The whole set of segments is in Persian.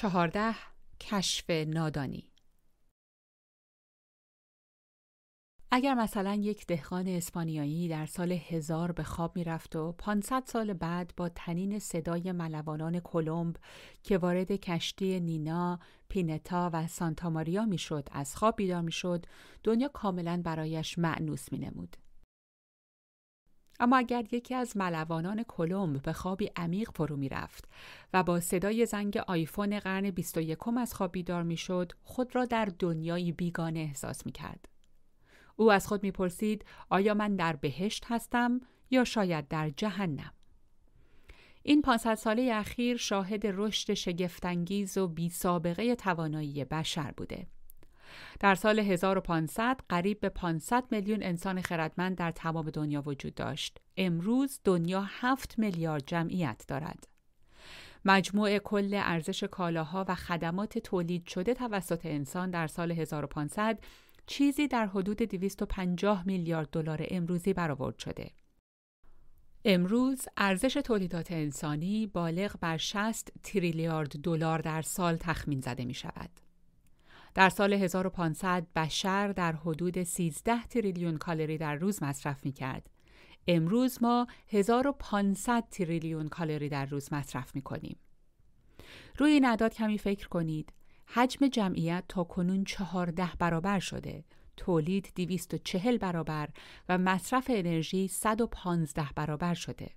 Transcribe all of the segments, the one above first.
چهارده کشف نادانی اگر مثلا یک دهقان اسپانیایی در سال هزار به خواب می رفت و 500 سال بعد با تنین صدای ملوانان کلمب که وارد کشتی نینا، پینتا و سانتا ماریا می شد از خواب بیدار می شد دنیا کاملا برایش معنوس می نمود. اما اگر یکی از ملوانان کلمب به خوابی عمیق فرو می رفت و با صدای زنگ آیفون قرن 21 از خواب بیدار می شد خود را در دنیایی بیگانه احساس می کرد. او از خود می پرسید آیا من در بهشت هستم یا شاید در جهنم؟ این 500 ساله اخیر شاهد رشد شگفتانگیز و بی سابقه توانایی بشر بوده. در سال 1500 قریب به 500 میلیون انسان خردمند در تمام دنیا وجود داشت. امروز دنیا 7 میلیارد جمعیت دارد. مجموع کل ارزش کالاها و خدمات تولید شده توسط انسان در سال 1500 چیزی در حدود 250 میلیارد دلار امروزی برآورد شده. امروز ارزش تولیدات انسانی بالغ بر 60 تریلیارد دلار در سال تخمین زده می شود. در سال 1500 بشر در حدود 13 تریلیون کالری در روز مصرف می کرد. امروز ما 1500 تریلیون کالری در روز مصرف می کنیم. روی این اعداد کمی فکر کنید. حجم جمعیت تا کنون 14 برابر شده. تولید 240 برابر و مصرف انرژی 115 برابر شده.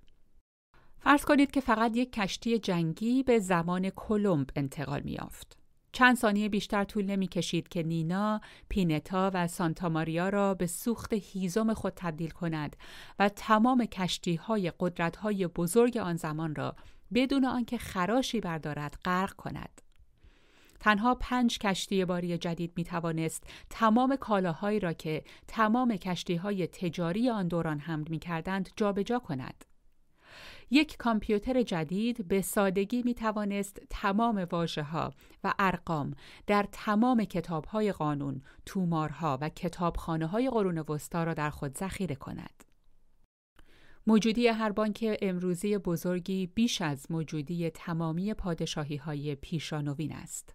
فرض کنید که فقط یک کشتی جنگی به زمان کلمب انتقال می یافت. چند ثانیه بیشتر طول نمی کشید که نینا، پینتا و سانتا ماریا را به سوخت هیزم خود تبدیل کند و تمام کشتی های قدرت های بزرگ آن زمان را بدون آنکه خراشی بردارد غرق کند. تنها پنج کشتی باری جدید می توانست تمام کالاهایی را که تمام کشتی های تجاری آن دوران حمل می کردند جابجا کند. یک کامپیوتر جدید به سادگی می توانست تمام واژه ها و ارقام در تمام کتاب های قانون، تومارها و کتابخانه های قرون وسطا را در خود ذخیره کند. موجودی هر بانک امروزی بزرگی بیش از موجودی تمامی پادشاهی های پیشانوین است.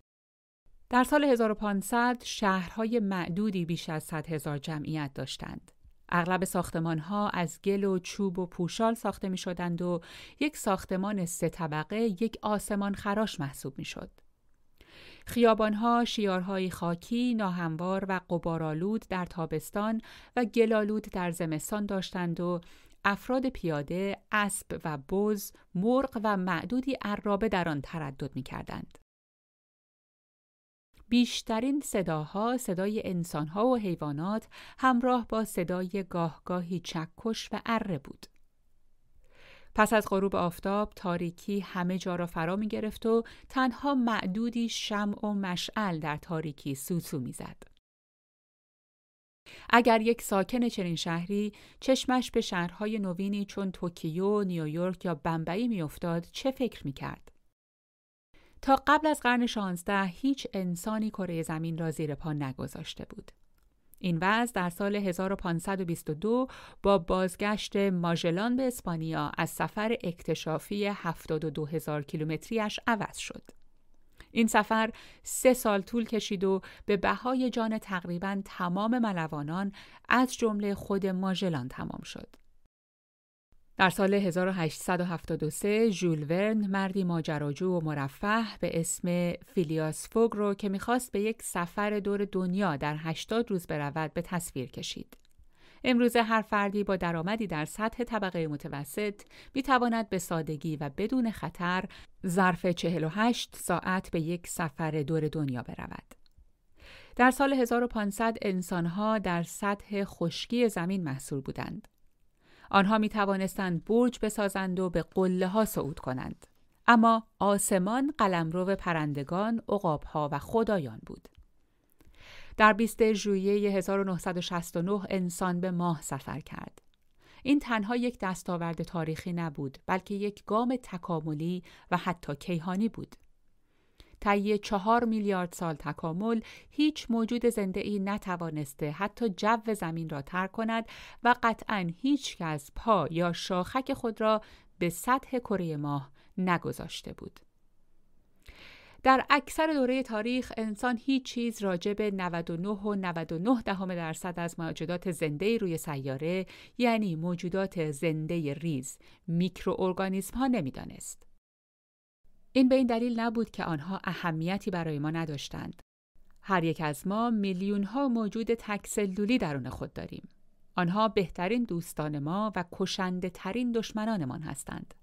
در سال 1500 شهرهای معدودی بیش از 100 هزار جمعیت داشتند. اغلب ساختمان ها از گل و چوب و پوشال ساخته می شدند و یک ساختمان سه طبقه یک آسمان خراش محسوب می شد. خیابان ها شیارهای خاکی، ناهموار و قبارالود در تابستان و گلالود در زمستان داشتند و افراد پیاده، اسب و بز، مرغ و معدودی عرابه در آن تردد می کردند. بیشترین صداها صدای انسانها و حیوانات همراه با صدای گاهگاهی چکش و اره بود. پس از غروب آفتاب تاریکی همه جا را فرا می گرفت و تنها معدودی شمع و مشعل در تاریکی سوسو می زد. اگر یک ساکن چنین شهری چشمش به شهرهای نوینی چون توکیو، نیویورک یا بمبئی میافتاد چه فکر می کرد؟ تا قبل از قرن 16 هیچ انسانی کره زمین را زیر پا نگذاشته بود. این وضع در سال 1522 با بازگشت ماژلان به اسپانیا از سفر اکتشافی 72 هزار کیلومتریش عوض شد. این سفر سه سال طول کشید و به بهای جان تقریبا تمام ملوانان از جمله خود ماژلان تمام شد. در سال 1873 ژول ورن مردی ماجراجو و مرفه به اسم فیلیاس فوگ رو که می‌خواست به یک سفر دور دنیا در 80 روز برود به تصویر کشید. امروزه هر فردی با درآمدی در سطح طبقه متوسط می تواند به سادگی و بدون خطر ظرف 48 ساعت به یک سفر دور دنیا برود. در سال 1500 انسانها در سطح خشکی زمین محصول بودند. آنها می توانستند برج بسازند و به قله ها صعود کنند. اما آسمان قلمرو پرندگان، عقابها و خدایان بود. در 20 ژوئیه 1969 انسان به ماه سفر کرد. این تنها یک دستاورد تاریخی نبود بلکه یک گام تکاملی و حتی کیهانی بود. طی چهار میلیارد سال تکامل هیچ موجود زنده ای نتوانسته حتی جو زمین را ترک کند و قطعا هیچ کس پا یا شاخک خود را به سطح کره ماه نگذاشته بود. در اکثر دوره تاریخ انسان هیچ چیز راجع به 99 و 99 دهم درصد از موجودات زنده روی سیاره یعنی موجودات زنده ریز میکروارگانیسم ها نمی‌دانست. این به این دلیل نبود که آنها اهمیتی برای ما نداشتند. هر یک از ما میلیون ها موجود تکسلولی درون خود داریم. آنها بهترین دوستان ما و کشنده ترین دشمنانمان هستند.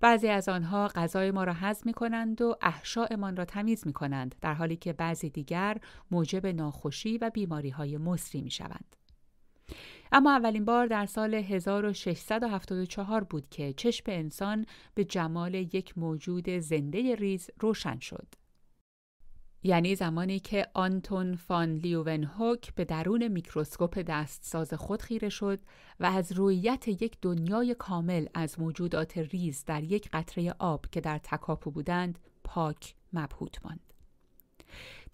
بعضی از آنها غذای ما را هضم می کنند و احشائمان را تمیز می کنند در حالی که بعضی دیگر موجب ناخوشی و بیماری های مسری می شوند. اما اولین بار در سال 1674 بود که چشم انسان به جمال یک موجود زنده ریز روشن شد. یعنی زمانی که آنتون فان لیوونهوک به درون میکروسکوپ دستساز خود خیره شد و از رویت یک دنیای کامل از موجودات ریز در یک قطره آب که در تکاپو بودند پاک مبهوت ماند.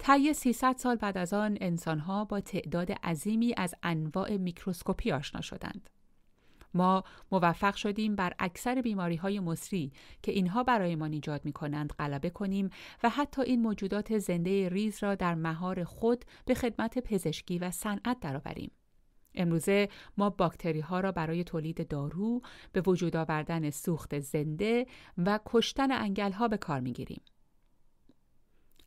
طی 300 سال بعد از آن انسانها با تعداد عظیمی از انواع میکروسکوپی آشنا شدند. ما موفق شدیم بر اکثر بیماری های مسری که اینها برایمان ایجاد می کنند غلبه کنیم و حتی این موجودات زنده ریز را در مهار خود به خدمت پزشکی و صنعت درآوریم. امروزه ما باکتری ها را برای تولید دارو به وجود آوردن سوخت زنده و کشتن انگل ها به کار می گیریم.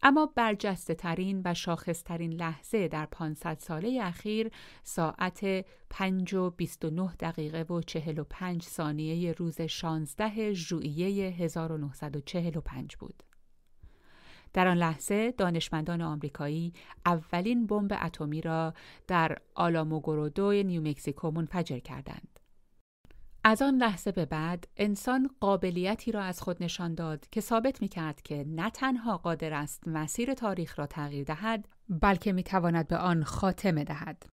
اما برجسته ترین و شاخص ترین لحظه در 500 ساله اخیر ساعت 5 و 29 دقیقه و 45 ثانیه روز 16 ژوئیه 1945 بود. در آن لحظه دانشمندان آمریکایی اولین بمب اتمی را در آلاموگورودو نیومکزیکو منفجر کردند. از آن لحظه به بعد انسان قابلیتی را از خود نشان داد که ثابت می کرد که نه تنها قادر است مسیر تاریخ را تغییر دهد بلکه می تواند به آن خاتمه دهد.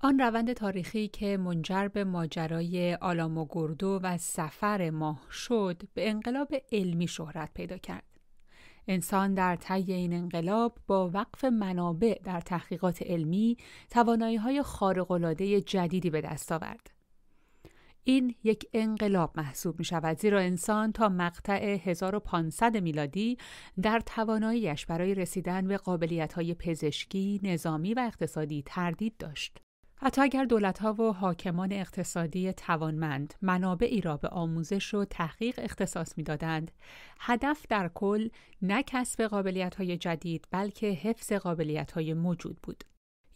آن روند تاریخی که منجر به ماجرای آلاموگوردو و سفر ماه شد به انقلاب علمی شهرت پیدا کرد. انسان در طی این انقلاب با وقف منابع در تحقیقات علمی توانایی های خارق‌العاده جدیدی به دست آورد. این یک انقلاب محسوب می شود زیرا انسان تا مقطع 1500 میلادی در تواناییش برای رسیدن به قابلیت های پزشکی، نظامی و اقتصادی تردید داشت. حتی اگر دولتها و حاکمان اقتصادی توانمند منابعی را به آموزش و تحقیق اختصاص می‌دادند هدف در کل نه کسب قابلیت های جدید بلکه حفظ قابلیت های موجود بود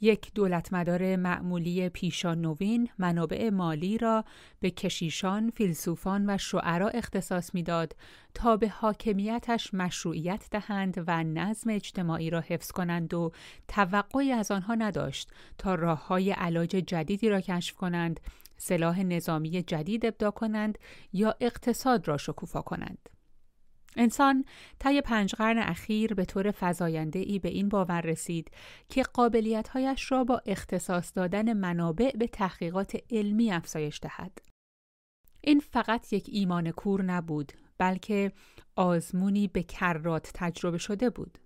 یک دولتمدار معمولی پیشان نوین منابع مالی را به کشیشان، فیلسوفان و شعرا اختصاص می‌داد تا به حاکمیتش مشروعیت دهند و نظم اجتماعی را حفظ کنند و توقعی از آنها نداشت تا راه های علاج جدیدی را کشف کنند، سلاح نظامی جدید ابدا کنند یا اقتصاد را شکوفا کنند. انسان طی پنج قرن اخیر به طور فزاینده ای به این باور رسید که قابلیتهایش را با اختصاص دادن منابع به تحقیقات علمی افزایش دهد. این فقط یک ایمان کور نبود بلکه آزمونی به کرات تجربه شده بود.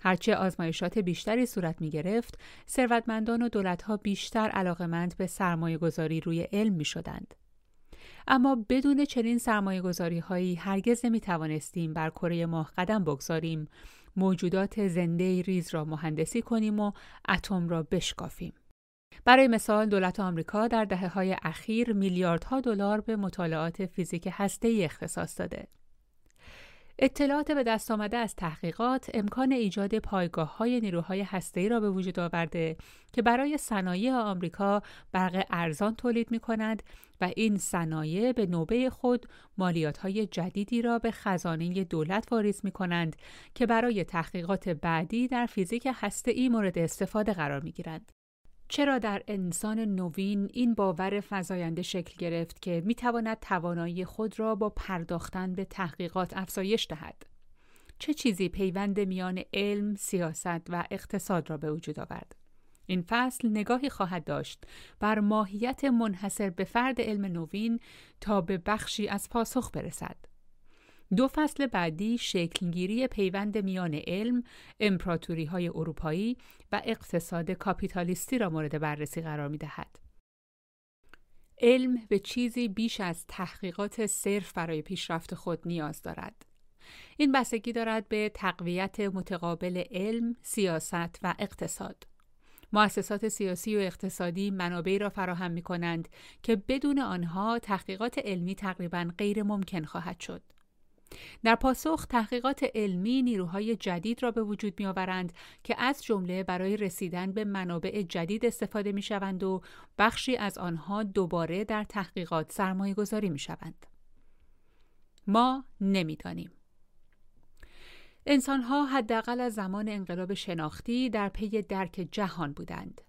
هرچه آزمایشات بیشتری صورت می گرفت، ثروتمندان و دولتها بیشتر علاقمند به سرمایه گذاری روی علم می شدند. اما بدون چنین سرمایه گذاری هایی هرگز نمی توانستیم بر کره ماه قدم بگذاریم موجودات زنده ریز را مهندسی کنیم و اتم را بشکافیم. برای مثال دولت آمریکا در دهه های اخیر میلیاردها دلار به مطالعات فیزیک هسته‌ای اختصاص داده. اطلاعات به دست آمده از تحقیقات امکان ایجاد پایگاه های نیروهای هسته‌ای را به وجود آورده که برای صنایع آمریکا برق ارزان تولید می کند و این صنایع به نوبه خود مالیات های جدیدی را به خزانه دولت واریز می کنند که برای تحقیقات بعدی در فیزیک هسته‌ای مورد استفاده قرار می گیرند. چرا در انسان نوین این باور فزاینده شکل گرفت که می تواند توانایی خود را با پرداختن به تحقیقات افزایش دهد؟ چه چیزی پیوند میان علم، سیاست و اقتصاد را به وجود آورد؟ این فصل نگاهی خواهد داشت بر ماهیت منحصر به فرد علم نوین تا به بخشی از پاسخ برسد. دو فصل بعدی شکلگیری پیوند میان علم، امپراتوری های اروپایی و اقتصاد کاپیتالیستی را مورد بررسی قرار می دهد. علم به چیزی بیش از تحقیقات صرف برای پیشرفت خود نیاز دارد. این بستگی دارد به تقویت متقابل علم، سیاست و اقتصاد. مؤسسات سیاسی و اقتصادی منابعی را فراهم می کنند که بدون آنها تحقیقات علمی تقریبا غیر ممکن خواهد شد. در پاسخ تحقیقات علمی نیروهای جدید را به وجود می آورند که از جمله برای رسیدن به منابع جدید استفاده می شوند و بخشی از آنها دوباره در تحقیقات سرمایه گذاری می شوند. ما نمی‌دانیم. انسانها حداقل از زمان انقلاب شناختی در پی درک جهان بودند.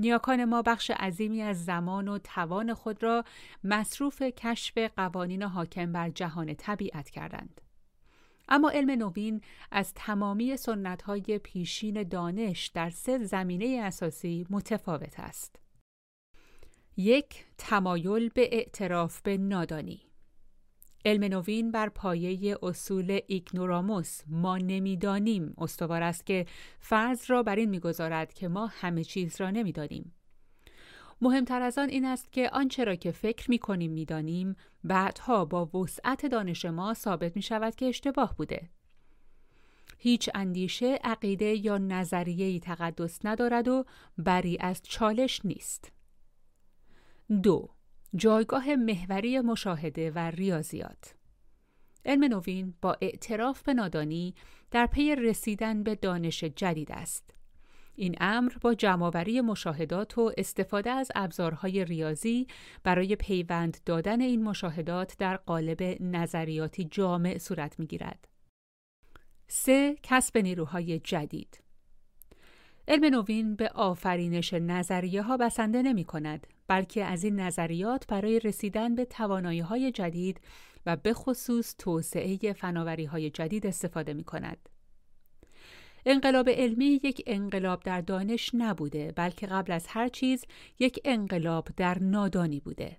نیاکان ما بخش عظیمی از زمان و توان خود را مصروف کشف قوانین حاکم بر جهان طبیعت کردند. اما علم نوین از تمامی سنتهای پیشین دانش در سه زمینه اساسی متفاوت است. یک تمایل به اعتراف به نادانی علم نوین بر پایه اصول ایگنوراموس ما نمی‌دانیم استوار است که فرض را بر این می‌گذارد که ما همه چیز را نمی‌دانیم مهمتر از آن این است که آنچه را که فکر می کنیم می بعدها با وسعت دانش ما ثابت می شود که اشتباه بوده. هیچ اندیشه، عقیده یا نظریه‌ای تقدس ندارد و بری از چالش نیست. دو جایگاه محوری مشاهده و ریاضیات علم نوین با اعتراف به نادانی در پی رسیدن به دانش جدید است. این امر با جمعآوری مشاهدات و استفاده از ابزارهای ریاضی برای پیوند دادن این مشاهدات در قالب نظریاتی جامع صورت می‌گیرد. سه کسب نیروهای جدید علم نوین به آفرینش نظریه ها بسنده نمی کند بلکه از این نظریات برای رسیدن به توانایی های جدید و به خصوص توسعه فناوری های جدید استفاده می کند. انقلاب علمی یک انقلاب در دانش نبوده بلکه قبل از هر چیز یک انقلاب در نادانی بوده.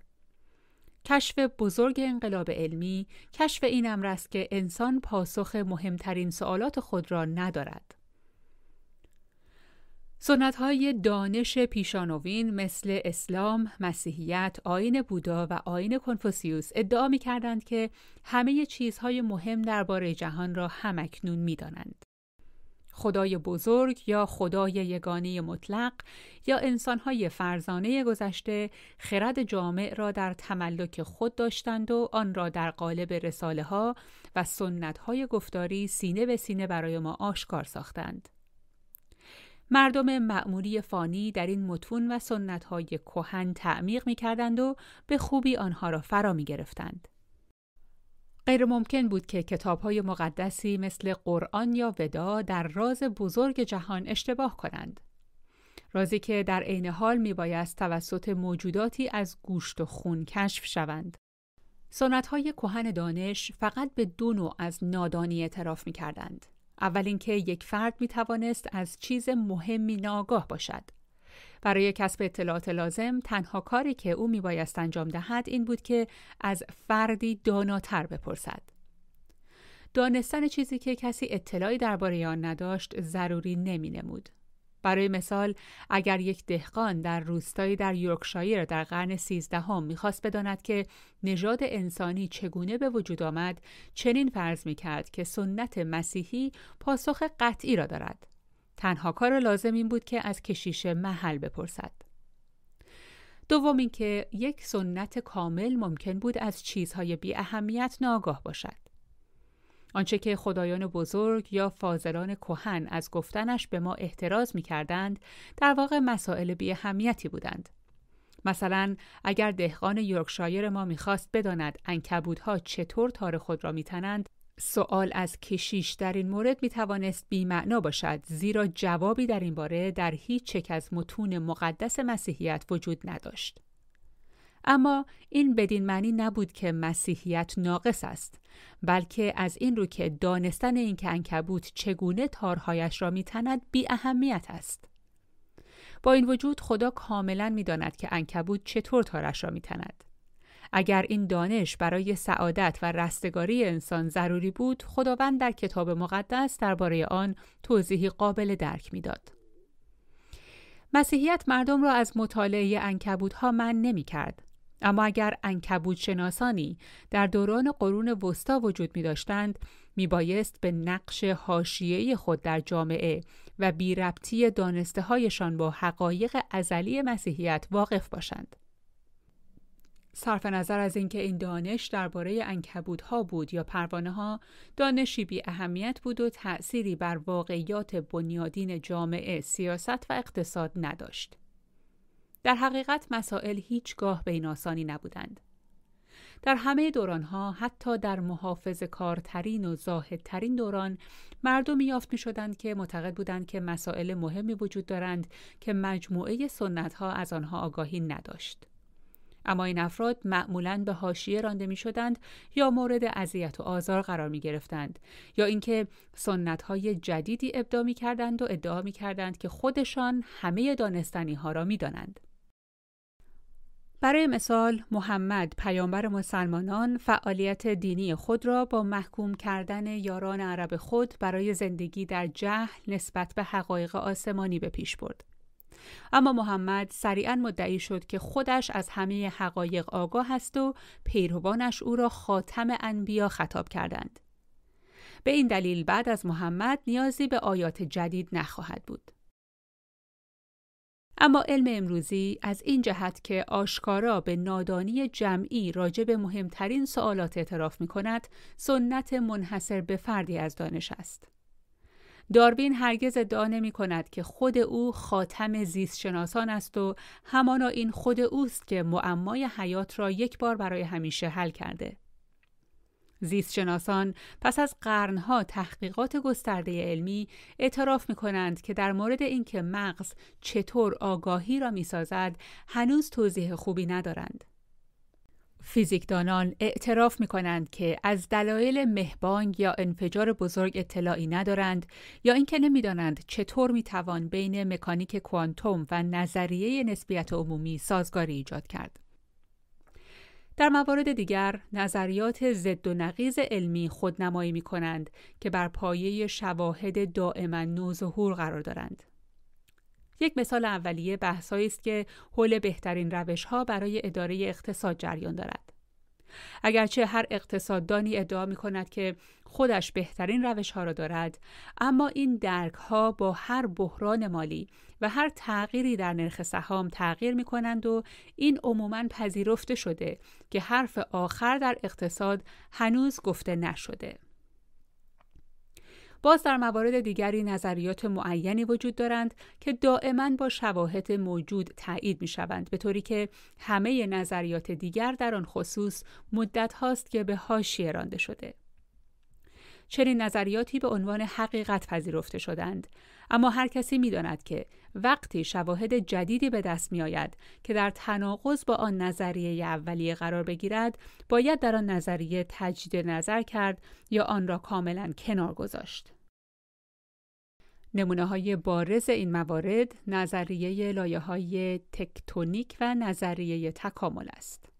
کشف بزرگ انقلاب علمی کشف این امر است که انسان پاسخ مهمترین سوالات خود را ندارد. سنت های دانش پیشانوین مثل اسلام، مسیحیت، آین بودا و آین کنفوسیوس ادعا می کردند که همه چیزهای مهم درباره جهان را همکنون می دانند. خدای بزرگ یا خدای یگانه مطلق یا انسانهای فرزانه گذشته خرد جامع را در تملک خود داشتند و آن را در قالب رساله ها و سنت های گفتاری سینه به سینه برای ما آشکار ساختند. مردم معمولی فانی در این متون و سنتهای کهن تعمیق می کردند و به خوبی آنها را فرا می گرفتند. غیر ممکن بود که کتاب های مقدسی مثل قرآن یا ودا در راز بزرگ جهان اشتباه کنند. رازی که در عین حال می بایست توسط موجوداتی از گوشت و خون کشف شوند. سنت های کهن دانش فقط به دو نوع از نادانی اعتراف می کردند. اول اینکه یک فرد می توانست از چیز مهمی ناگاه باشد. برای کسب اطلاعات لازم تنها کاری که او می بایست انجام دهد این بود که از فردی داناتر بپرسد. دانستن چیزی که کسی اطلاعی درباره آن نداشت ضروری نمی نمود. برای مثال اگر یک دهقان در روستایی در یورکشایر در قرن سیزدهم می‌خواست بداند که نژاد انسانی چگونه به وجود آمد چنین فرض می‌کرد که سنت مسیحی پاسخ قطعی را دارد. تنها کار لازم این بود که از کشیش محل بپرسد. دوم اینکه یک سنت کامل ممکن بود از چیزهای بی اهمیت ناگاه باشد. آنچه که خدایان بزرگ یا فاضلان کهن از گفتنش به ما احتراز می کردند در واقع مسائل بی همیتی بودند. مثلا اگر دهقان یورکشایر ما می‌خواست بداند انکبودها چطور تار خود را میتنند سوال از کشیش در این مورد می توانست بیمعنا باشد زیرا جوابی در این باره در هیچ چک از متون مقدس مسیحیت وجود نداشت. اما این بدین معنی نبود که مسیحیت ناقص است بلکه از این رو که دانستن اینکه انکبوت چگونه تارهایش را میتند بی اهمیت است. با این وجود خدا کاملا می‌داند که انکبوت چطور تارش را میتند اگر این دانش برای سعادت و رستگاری انسان ضروری بود خداوند در کتاب مقدس درباره آن توضیحی قابل درک می‌داد. مسیحیت مردم را از مطالعه انکبودها من نمی کرد اما اگر انکبود شناسانی در دوران قرون وسطا وجود می داشتند میبایست به نقش حاشیه‌ای خود در جامعه و بیربطی دانسته هایشان با حقایق ازلی مسیحیت واقف باشند. صرف نظر از اینکه این دانش درباره انکبودها بود یا پروانه ها دانشی بی اهمیت بود و تأثیری بر واقعیات بنیادین جامعه، سیاست و اقتصاد نداشت. در حقیقت مسائل هیچگاه به این آسانی نبودند. در همه دورانها حتی در محافظ کارترین و زاهدترین دوران مردمی یافت می شدند که معتقد بودند که مسائل مهمی وجود دارند که مجموعه سنت ها از آنها آگاهی نداشت. اما این افراد معمولا به حاشیه رانده می شدند یا مورد اذیت و آزار قرار می گرفتند یا اینکه سنت های جدیدی ابدا می کردند و ادعا می کردند که خودشان همه دانستنی ها را می دانند. برای مثال محمد پیامبر مسلمانان فعالیت دینی خود را با محکوم کردن یاران عرب خود برای زندگی در جهل نسبت به حقایق آسمانی به پیش برد. اما محمد سریعا مدعی شد که خودش از همه حقایق آگاه است و پیروانش او را خاتم انبیا خطاب کردند. به این دلیل بعد از محمد نیازی به آیات جدید نخواهد بود. اما علم امروزی از این جهت که آشکارا به نادانی جمعی راجع به مهمترین سوالات اعتراف می کند، سنت منحصر به فردی از دانش است. داروین هرگز ادعا نمی کند که خود او خاتم زیست شناسان است و همانا این خود اوست که معمای حیات را یک بار برای همیشه حل کرده. زیستشناسان پس از قرنها تحقیقات گسترده علمی اعتراف می کنند که در مورد اینکه مغز چطور آگاهی را می سازد هنوز توضیح خوبی ندارند. فیزیکدانان اعتراف می کنند که از دلایل مهبانگ یا انفجار بزرگ اطلاعی ندارند یا اینکه نمی‌دانند چطور می توان بین مکانیک کوانتوم و نظریه نسبیت عمومی سازگاری ایجاد کرد. در موارد دیگر نظریات ضد و نقیز علمی خودنمایی می کنند که بر پایه شواهد دائما نوظهور قرار دارند. یک مثال اولیه بحثایی است که حول بهترین روش ها برای اداره اقتصاد جریان دارد. اگرچه هر اقتصاددانی ادعا می کند که خودش بهترین روش ها را دارد اما این درک ها با هر بحران مالی و هر تغییری در نرخ سهام تغییر می کنند و این عموما پذیرفته شده که حرف آخر در اقتصاد هنوز گفته نشده. باز در موارد دیگری نظریات معینی وجود دارند که دائما با شواهد موجود تایید می شوند به طوری که همه نظریات دیگر در آن خصوص مدت هاست که به حاشیه رانده شده. چنین نظریاتی به عنوان حقیقت پذیرفته شدند اما هر کسی می داند که وقتی شواهد جدیدی به دست می آید که در تناقض با آن نظریه اولیه قرار بگیرد باید در آن نظریه تجدید نظر کرد یا آن را کاملا کنار گذاشت. نمونه های بارز این موارد نظریه لایه های تکتونیک و نظریه تکامل است.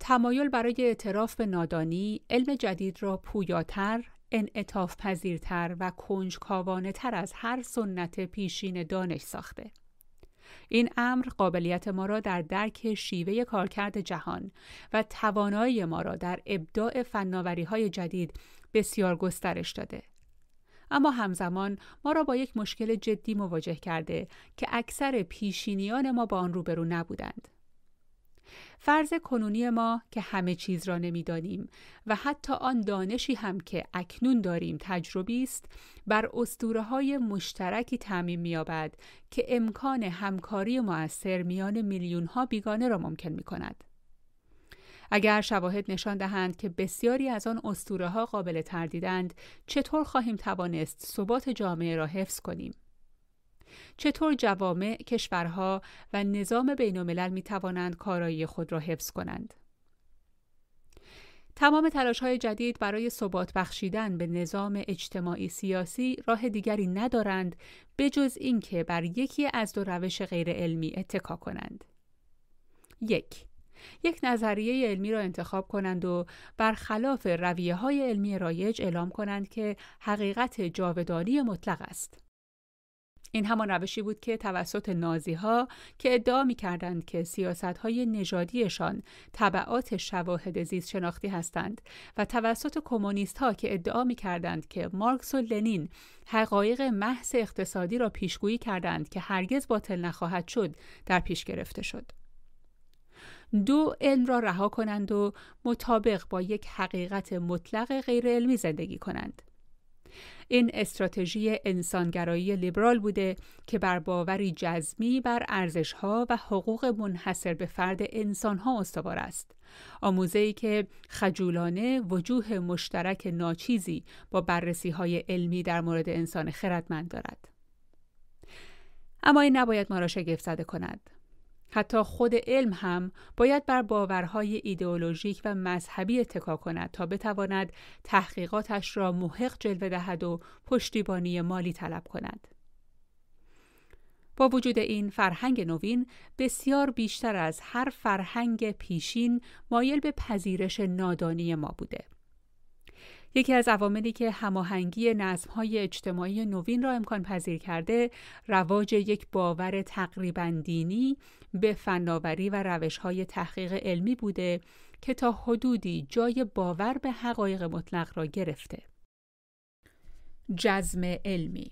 تمایل برای اعتراف به نادانی علم جدید را پویاتر، انعطاف پذیرتر و کنجکاوانه تر از هر سنت پیشین دانش ساخته. این امر قابلیت ما را در درک شیوه کارکرد جهان و توانایی ما را در ابداع فناوری های جدید بسیار گسترش داده. اما همزمان ما را با یک مشکل جدی مواجه کرده که اکثر پیشینیان ما با آن روبرو نبودند. فرض کنونی ما که همه چیز را نمی‌دانیم و حتی آن دانشی هم که اکنون داریم تجربی است بر اسطوره های مشترکی تعمیم می‌یابد که امکان همکاری مؤثر میان میلیون ها بیگانه را ممکن می کند. اگر شواهد نشان دهند که بسیاری از آن اسطوره ها قابل تردیدند چطور خواهیم توانست ثبات جامعه را حفظ کنیم چطور جوامع کشورها و نظام بین الملل می توانند کارایی خود را حفظ کنند تمام تلاش های جدید برای ثبات بخشیدن به نظام اجتماعی سیاسی راه دیگری ندارند بجز اینکه بر یکی از دو روش غیر علمی اتکا کنند. یک یک نظریه علمی را انتخاب کنند و برخلاف رویه های علمی رایج اعلام کنند که حقیقت جاودانی مطلق است. این همان روشی بود که توسط نازی ها که ادعا می کردند که سیاست های نژادیشان طبعات شواهد زیست شناختی هستند و توسط کمونیست ها که ادعا می کردند که مارکس و لنین حقایق محض اقتصادی را پیشگویی کردند که هرگز باطل نخواهد شد در پیش گرفته شد. دو علم را رها کنند و مطابق با یک حقیقت مطلق غیر علمی زندگی کنند. این استراتژی انسانگرایی لیبرال بوده که بر باوری جزمی بر ارزشها و حقوق منحصر به فرد انسانها استوار است. آموزه که خجولانه وجوه مشترک ناچیزی با بررسی های علمی در مورد انسان خردمند دارد. اما این نباید ما را شگفت زده کند. حتی خود علم هم باید بر باورهای ایدئولوژیک و مذهبی اتکا کند تا بتواند تحقیقاتش را محق جلوه دهد و پشتیبانی مالی طلب کند. با وجود این فرهنگ نوین بسیار بیشتر از هر فرهنگ پیشین مایل به پذیرش نادانی ما بوده. یکی از عواملی که هماهنگی نظمهای اجتماعی نوین را امکان پذیر کرده رواج یک باور تقریبا دینی به فناوری و روشهای تحقیق علمی بوده که تا حدودی جای باور به حقایق مطلق را گرفته. جزم علمی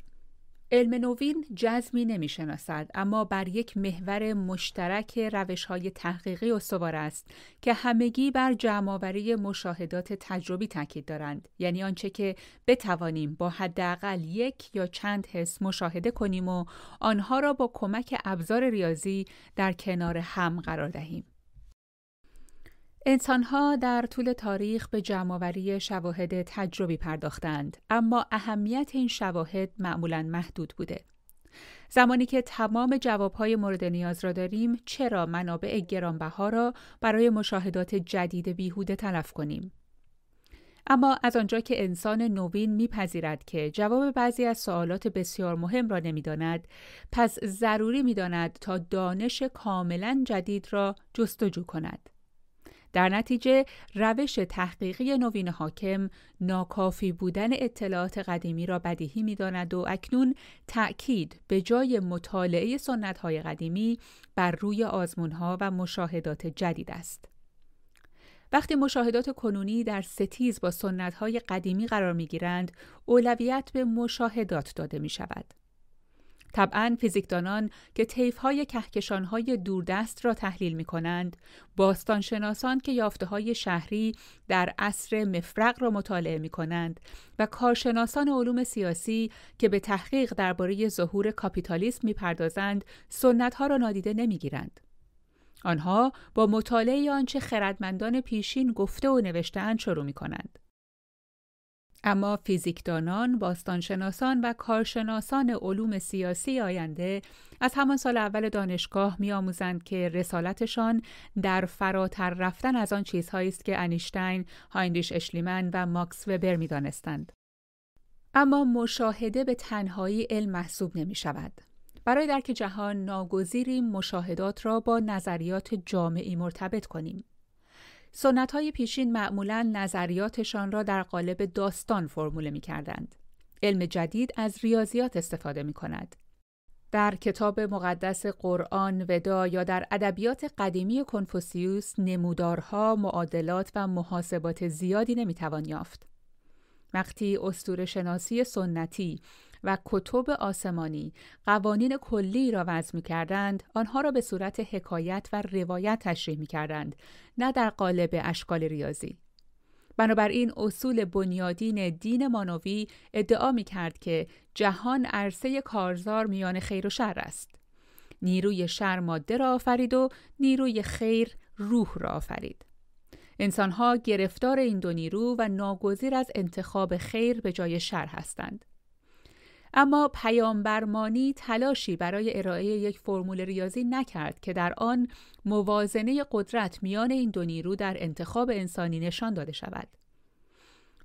علم نوین جزمی نمی شناسد اما بر یک محور مشترک روش های تحقیقی استوار است که همگی بر جمعآوری مشاهدات تجربی تاکید دارند. یعنی آنچه که بتوانیم با حداقل یک یا چند حس مشاهده کنیم و آنها را با کمک ابزار ریاضی در کنار هم قرار دهیم. انسانها در طول تاریخ به جمعآوری شواهد تجربی پرداختند اما اهمیت این شواهد معمولا محدود بوده. زمانی که تمام جوابهای مورد نیاز را داریم چرا منابع گرانبها را برای مشاهدات جدید بیهوده تلف کنیم؟ اما از آنجا که انسان نوین میپذیرد که جواب بعضی از سوالات بسیار مهم را نمی‌داند پس ضروری می‌داند تا دانش کاملا جدید را جستجو کند. در نتیجه روش تحقیقی نوین حاکم ناکافی بودن اطلاعات قدیمی را بدیهی می‌داند و اکنون تأکید به جای مطالعه سنت های قدیمی بر روی آزمون ها و مشاهدات جدید است. وقتی مشاهدات کنونی در ستیز با سنت های قدیمی قرار می گیرند، اولویت به مشاهدات داده می شود. طبعا فیزیکدانان که طیف‌های کهکشان‌های دوردست را تحلیل می کنند، باستانشناسان که یافته شهری در عصر مفرق را مطالعه می کنند و کارشناسان علوم سیاسی که به تحقیق درباره ظهور کاپیتالیسم می پردازند، سنت ها را نادیده نمی گیرند. آنها با مطالعه آنچه خردمندان پیشین گفته و نوشتهاند شروع می کنند. اما فیزیکدانان، باستانشناسان و کارشناسان علوم سیاسی آینده از همان سال اول دانشگاه میآموزند که رسالتشان در فراتر رفتن از آن چیزهایی است که انیشتین، هاینریش اشلیمن و ماکس وبر می‌دانستند. اما مشاهده به تنهایی علم محسوب نمی شود. برای درک جهان ناگزیریم مشاهدات را با نظریات جامعی مرتبط کنیم. سنت های پیشین معمولا نظریاتشان را در قالب داستان فرموله می کردند. علم جدید از ریاضیات استفاده می کند. در کتاب مقدس قرآن ودا یا در ادبیات قدیمی کنفوسیوس نمودارها، معادلات و محاسبات زیادی نمی‌توان یافت. وقتی استور شناسی سنتی و کتب آسمانی قوانین کلی را وضع می کردند، آنها را به صورت حکایت و روایت تشریح می کردند، نه در قالب اشکال ریاضی. بنابراین اصول بنیادین دین مانوی ادعا می کرد که جهان عرصه کارزار میان خیر و شر است. نیروی شر ماده را آفرید و نیروی خیر روح را آفرید. انسانها گرفتار این دو نیرو و ناگزیر از انتخاب خیر به جای شر هستند. اما پیامبرمانی تلاشی برای ارائه یک فرمول ریاضی نکرد که در آن موازنه قدرت میان این دو نیرو در انتخاب انسانی نشان داده شود.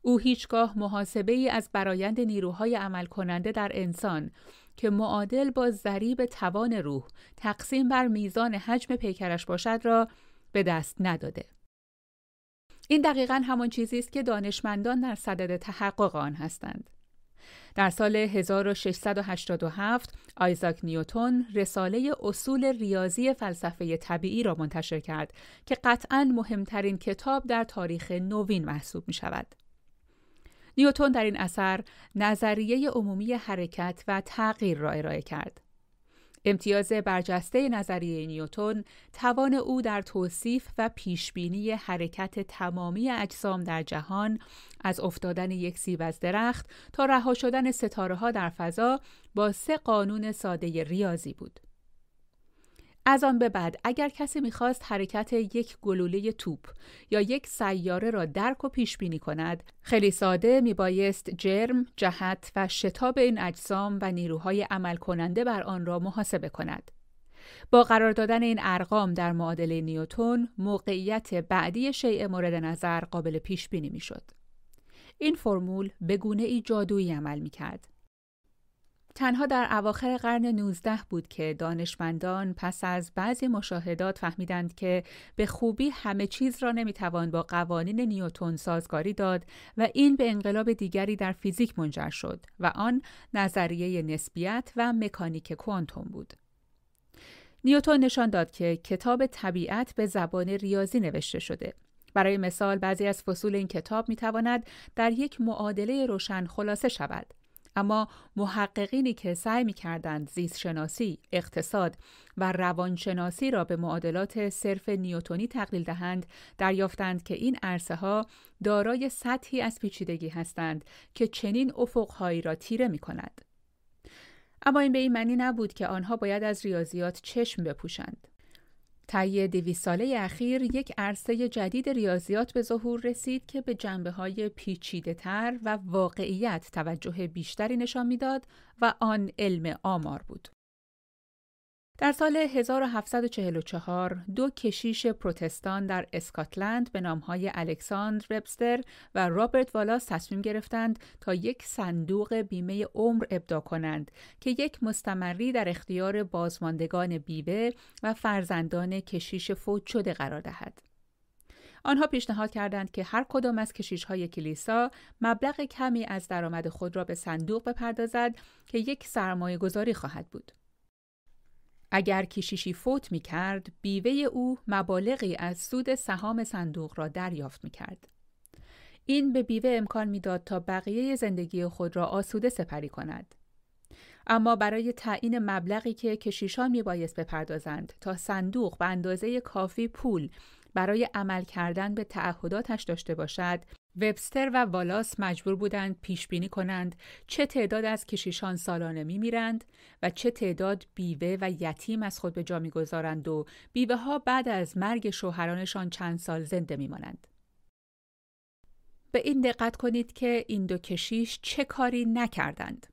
او هیچگاه محاسبه ای از برایند نیروهای عمل کننده در انسان که معادل با ضریب توان روح تقسیم بر میزان حجم پیکرش باشد را به دست نداده. این دقیقا همان چیزی است که دانشمندان در صدد تحقق آن هستند. در سال 1687 آیزاک نیوتون رساله اصول ریاضی فلسفه طبیعی را منتشر کرد که قطعا مهمترین کتاب در تاریخ نوین محسوب می شود. نیوتون در این اثر نظریه عمومی حرکت و تغییر را ارائه کرد. امتیاز برجسته نظریه نیوتون توان او در توصیف و پیشبینی حرکت تمامی اجسام در جهان از افتادن یک سیب از درخت تا رها شدن ستاره ها در فضا با سه قانون ساده ریاضی بود. از آن به بعد اگر کسی می‌خواست حرکت یک گلوله توپ یا یک سیاره را درک و پیش بینی کند خیلی ساده میبایست جرم، جهت و شتاب این اجسام و نیروهای عمل کننده بر آن را محاسبه کند. با قرار دادن این ارقام در معادله نیوتون موقعیت بعدی شیء مورد نظر قابل پیش بینی می‌شد. این فرمول به گونه ای جادویی عمل می کرد. تنها در اواخر قرن 19 بود که دانشمندان پس از بعضی مشاهدات فهمیدند که به خوبی همه چیز را نمی‌توان با قوانین نیوتون سازگاری داد و این به انقلاب دیگری در فیزیک منجر شد و آن نظریه نسبیت و مکانیک کوانتوم بود. نیوتون نشان داد که کتاب طبیعت به زبان ریاضی نوشته شده. برای مثال بعضی از فصول این کتاب می تواند در یک معادله روشن خلاصه شود اما محققینی که سعی می کردند زیست شناسی، اقتصاد و روانشناسی را به معادلات صرف نیوتونی تقلیل دهند، دریافتند که این عرصه ها دارای سطحی از پیچیدگی هستند که چنین افقهایی را تیره می کند. اما این به این معنی نبود که آنها باید از ریاضیات چشم بپوشند. طی دویست ساله اخیر یک عرصه جدید ریاضیات به ظهور رسید که به جنبه های پیچیده تر و واقعیت توجه بیشتری نشان می‌داد و آن علم آمار بود. در سال 1744 دو کشیش پروتستان در اسکاتلند به نامهای الکساندر وبستر و رابرت والاس تصمیم گرفتند تا یک صندوق بیمه عمر ابدا کنند که یک مستمری در اختیار بازماندگان بیوه و فرزندان کشیش فوت شده قرار دهد. آنها پیشنهاد کردند که هر کدام از کشیش های کلیسا مبلغ کمی از درآمد خود را به صندوق بپردازد که یک سرمایه گذاری خواهد بود. اگر کشیشی فوت می کرد، بیوه او مبالغی از سود سهام صندوق را دریافت می کرد. این به بیوه امکان می‌داد تا بقیه زندگی خود را آسوده سپری کند. اما برای تعیین مبلغی که کشیشان می بایست بپردازند تا صندوق به اندازه کافی پول برای عمل کردن به تعهداتش داشته باشد وبستر و والاس مجبور بودند پیش بینی کنند چه تعداد از کشیشان سالانه می میرند و چه تعداد بیوه و یتیم از خود به جا می‌گذارند و بیوه ها بعد از مرگ شوهرانشان چند سال زنده می مانند. به این دقت کنید که این دو کشیش چه کاری نکردند.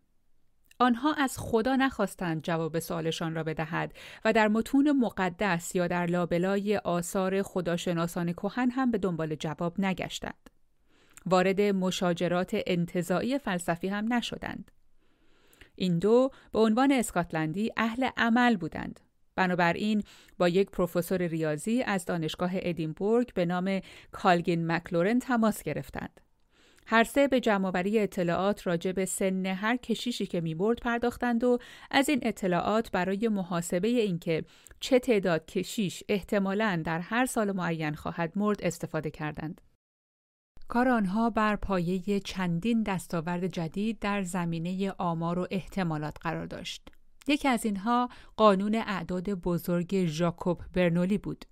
آنها از خدا نخواستند جواب سوالشان را بدهد و در متون مقدس یا در لابلای آثار خداشناسان کهن هم به دنبال جواب نگشتند. وارد مشاجرات انتظایی فلسفی هم نشدند. این دو به عنوان اسکاتلندی اهل عمل بودند. بنابراین با یک پروفسور ریاضی از دانشگاه ادینبورگ به نام کالگین مکلورن تماس گرفتند. هر سه به جمعآوری اطلاعات راجع به سن هر کشیشی که می‌برد پرداختند و از این اطلاعات برای محاسبه اینکه چه تعداد کشیش احتمالاً در هر سال معین خواهد مرد استفاده کردند. کار آنها بر پایه چندین دستاورد جدید در زمینه آمار و احتمالات قرار داشت. یکی از اینها قانون اعداد بزرگ ژاکوب برنولی بود.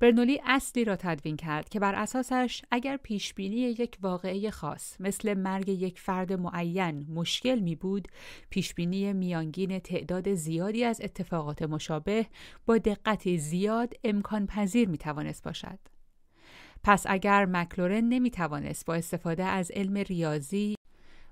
برنولی اصلی را تدوین کرد که بر اساسش اگر پیشبینی یک واقعه خاص مثل مرگ یک فرد معین مشکل می بود پیشبینی میانگین تعداد زیادی از اتفاقات مشابه با دقت زیاد امکان پذیر می توانست باشد. پس اگر مکلورن نمی توانست با استفاده از علم ریاضی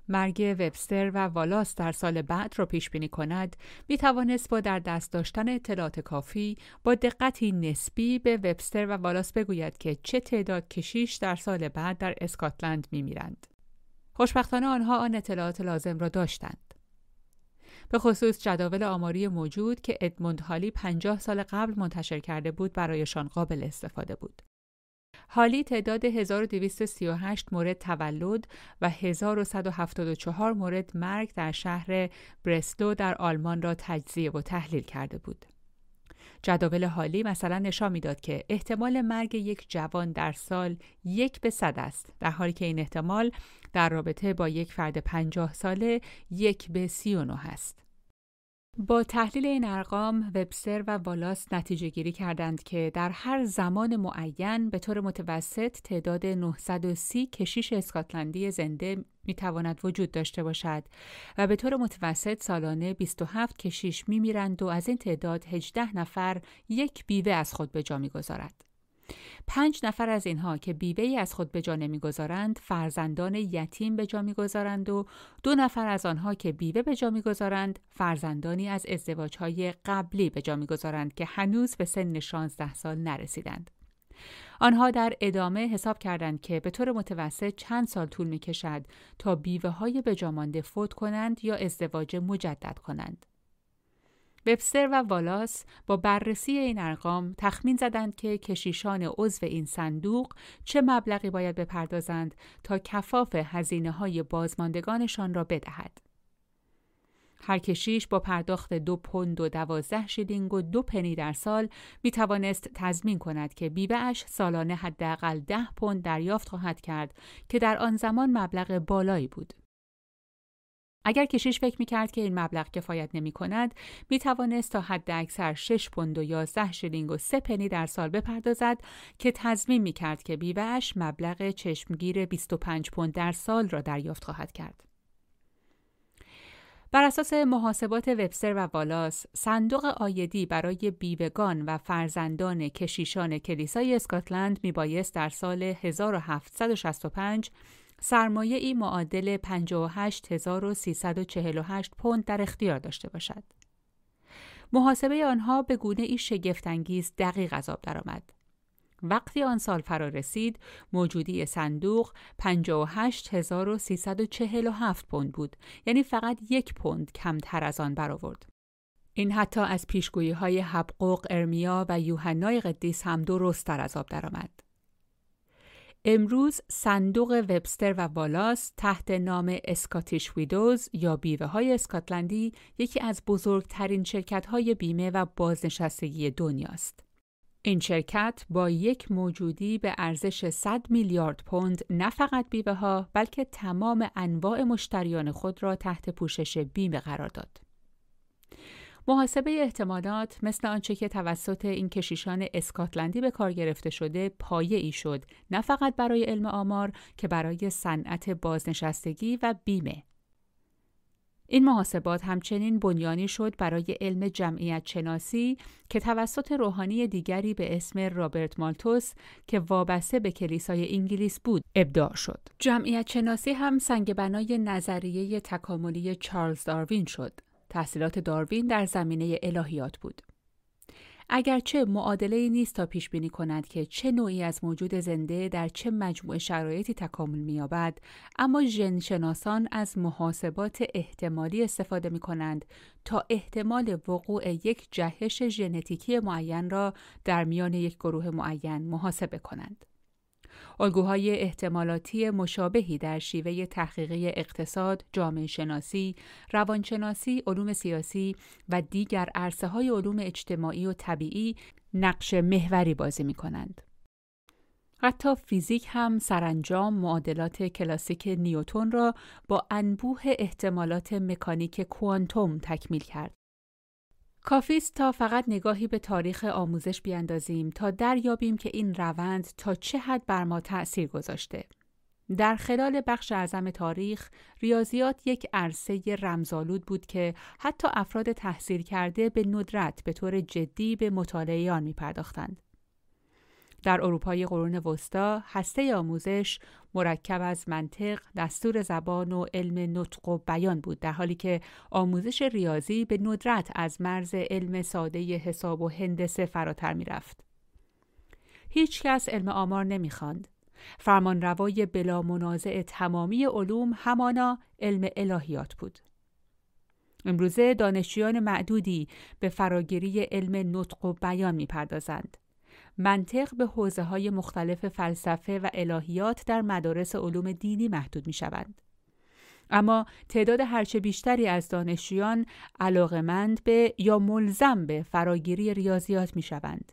مرگ وبستر و والاس در سال بعد را پیش بینی کند می توانست با در دست داشتن اطلاعات کافی با دقتی نسبی به وبستر و والاس بگوید که چه تعداد کشیش در سال بعد در اسکاتلند می میرند. خوشبختانه آنها آن اطلاعات لازم را داشتند. به خصوص جداول آماری موجود که ادموند هالی پنجاه سال قبل منتشر کرده بود برایشان قابل استفاده بود. حالی تعداد 1238 مورد تولد و 1174 مورد مرگ در شهر برسلو در آلمان را تجزیه و تحلیل کرده بود. جداول حالی مثلا نشان می‌داد که احتمال مرگ یک جوان در سال یک به صد است در حالی که این احتمال در رابطه با یک فرد پنجاه ساله یک به سی و است. با تحلیل این ارقام وبستر و والاس نتیجه گیری کردند که در هر زمان معین به طور متوسط تعداد 930 کشیش اسکاتلندی زنده می تواند وجود داشته باشد و به طور متوسط سالانه 27 کشیش می میرند و از این تعداد 18 نفر یک بیوه از خود به جا می گذارد. پنج نفر از اینها که بیوه ای از خود به جا نمی‌گذارند فرزندان یتیم به جا می‌گذارند و دو نفر از آنها که بیوه به جا می‌گذارند فرزندانی از ازدواجهای قبلی به جا می‌گذارند که هنوز به سن 16 سال نرسیدند. آنها در ادامه حساب کردند که به طور متوسط چند سال طول می کشد تا بیوه های بجامانده فوت کنند یا ازدواج مجدد کنند. وبستر و والاس با بررسی این ارقام تخمین زدند که کشیشان عضو این صندوق چه مبلغی باید بپردازند تا کفاف هزینه های بازماندگانشان را بدهد. هر کشیش با پرداخت دو پوند و دوازده شیلینگ و دو پنی در سال می توانست تضمین کند که بیبهش سالانه حداقل ده پوند دریافت خواهد کرد که در آن زمان مبلغ بالایی بود. اگر کشیش فکر می‌کرد که این مبلغ کفایت نمی کند می توانست تا حد اکثر 6 پوند و 11 شلینگ و 3 پنی در سال بپردازد که تضمین می کرد که بیوهش مبلغ چشمگیر 25 پوند در سال را دریافت خواهد کرد. بر اساس محاسبات وبستر و والاس، صندوق آیدی برای بیوگان و فرزندان کشیشان کلیسای اسکاتلند می بایست در سال 1765 سرمایه ای معادل 58348 پوند در اختیار داشته باشد. محاسبه آنها به گونه ای شگفتانگیز دقیق از آب درآمد. وقتی آن سال فرا رسید، موجودی صندوق 58347 پوند بود، یعنی فقط یک پوند کمتر از آن برآورد. این حتی از پیشگویی های حبقوق ارمیا و یوحنای قدیس هم درستتر از آب درآمد. امروز صندوق وبستر و والاس تحت نام اسکاتیش ویدوز یا بیوه های اسکاتلندی یکی از بزرگترین شرکت های بیمه و بازنشستگی دنیاست. این شرکت با یک موجودی به ارزش 100 میلیارد پوند نه فقط بیوه ها بلکه تمام انواع مشتریان خود را تحت پوشش بیمه قرار داد. محاسبه احتمالات مثل آنچه که توسط این کشیشان اسکاتلندی به کار گرفته شده پایه ای شد. نه فقط برای علم آمار که برای صنعت بازنشستگی و بیمه. این محاسبات همچنین بنیانی شد برای علم جمعیت شناسی که توسط روحانی دیگری به اسم رابرت مالتوس که وابسته به کلیسای انگلیس بود ابداع شد. جمعیت شناسی هم سنگ بنای نظریه تکاملی چارلز داروین شد. تحصیلات داروین در زمینه الهیات بود. اگرچه معادله نیست تا پیش بینی کند که چه نوعی از موجود زنده در چه مجموع شرایطی تکامل می‌یابد اما ژن شناسان از محاسبات احتمالی استفاده می کنند تا احتمال وقوع یک جهش ژنتیکی معین را در میان یک گروه معین محاسبه کنند. الگوهای احتمالاتی مشابهی در شیوه تحقیقی اقتصاد، جامعه شناسی، روانشناسی، علوم سیاسی و دیگر عرصه های علوم اجتماعی و طبیعی نقش محوری بازی می کنند. حتی فیزیک هم سرانجام معادلات کلاسیک نیوتون را با انبوه احتمالات مکانیک کوانتوم تکمیل کرد. کافیست تا فقط نگاهی به تاریخ آموزش بیاندازیم تا دریابیم که این روند تا چه حد بر ما تأثیر گذاشته. در خلال بخش اعظم تاریخ ریاضیات یک عرصه رمزآلود بود که حتی افراد تحصیل کرده به ندرت به طور جدی به مطالعه آن می پرداختند. در اروپای قرون وسطا هسته آموزش مرکب از منطق، دستور زبان و علم نطق و بیان بود در حالی که آموزش ریاضی به ندرت از مرز علم ساده حساب و هندسه فراتر می رفت. هیچ کس علم آمار نمی خواند. فرمان روای بلا منازع تمامی علوم همانا علم الهیات بود. امروزه دانشجویان معدودی به فراگیری علم نطق و بیان می پردازند. منطق به حوزه های مختلف فلسفه و الهیات در مدارس علوم دینی محدود می شوند. اما تعداد هرچه بیشتری از دانشجویان علاقمند به یا ملزم به فراگیری ریاضیات می شوند.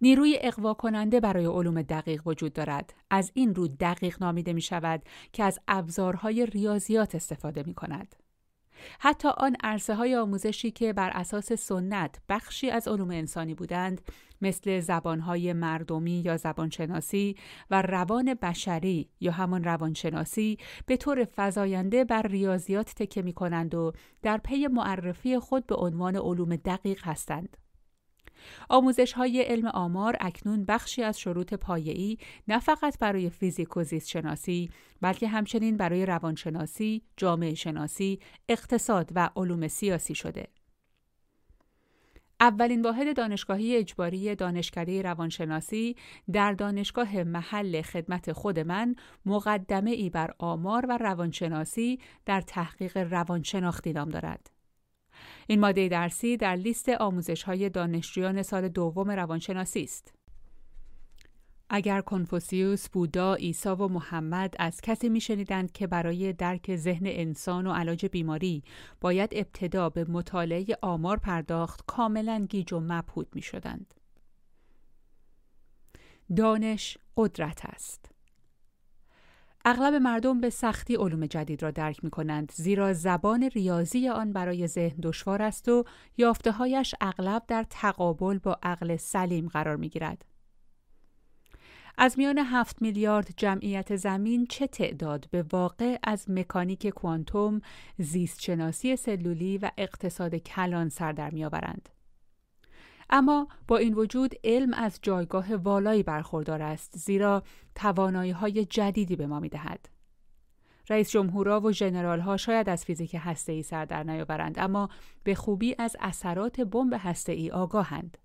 نیروی اقوا کننده برای علوم دقیق وجود دارد. از این رو دقیق نامیده می شود که از ابزارهای ریاضیات استفاده می کند. حتی آن عرصه های آموزشی که بر اساس سنت بخشی از علوم انسانی بودند مثل زبانهای مردمی یا زبانشناسی و روان بشری یا همان روانشناسی به طور فزاینده بر ریاضیات تکه می کنند و در پی معرفی خود به عنوان علوم دقیق هستند. آموزش های علم آمار اکنون بخشی از شروط پایه‌ای نه فقط برای فیزیک و زیست شناسی بلکه همچنین برای روانشناسی، جامعه شناسی، اقتصاد و علوم سیاسی شده. اولین واحد دانشگاهی اجباری دانشکده روانشناسی در دانشگاه محل خدمت خود من مقدمه ای بر آمار و روانشناسی در تحقیق روانشناختی نام دارد. این ماده درسی در لیست آموزش های دانشجویان سال دوم روانشناسی است. اگر کنفوسیوس، بودا، عیسی و محمد از کسی میشنیدند که برای درک ذهن انسان و علاج بیماری باید ابتدا به مطالعه آمار پرداخت، کاملا گیج و مبهوت می شدند. دانش قدرت است. اغلب مردم به سختی علوم جدید را درک می کنند زیرا زبان ریاضی آن برای ذهن دشوار است و یافتههایش اغلب در تقابل با عقل سلیم قرار می گیرد. از میان هفت میلیارد جمعیت زمین چه تعداد به واقع از مکانیک کوانتوم، زیستشناسی سلولی و اقتصاد کلان سر در میآورند؟ اما با این وجود علم از جایگاه والایی برخوردار است زیرا توانایی های جدیدی به ما می دهد. رئیس جمهورها و ژنرال ها شاید از فیزیک هسته ای سر در نیاورند اما به خوبی از اثرات بمب هسته ای آگاهند.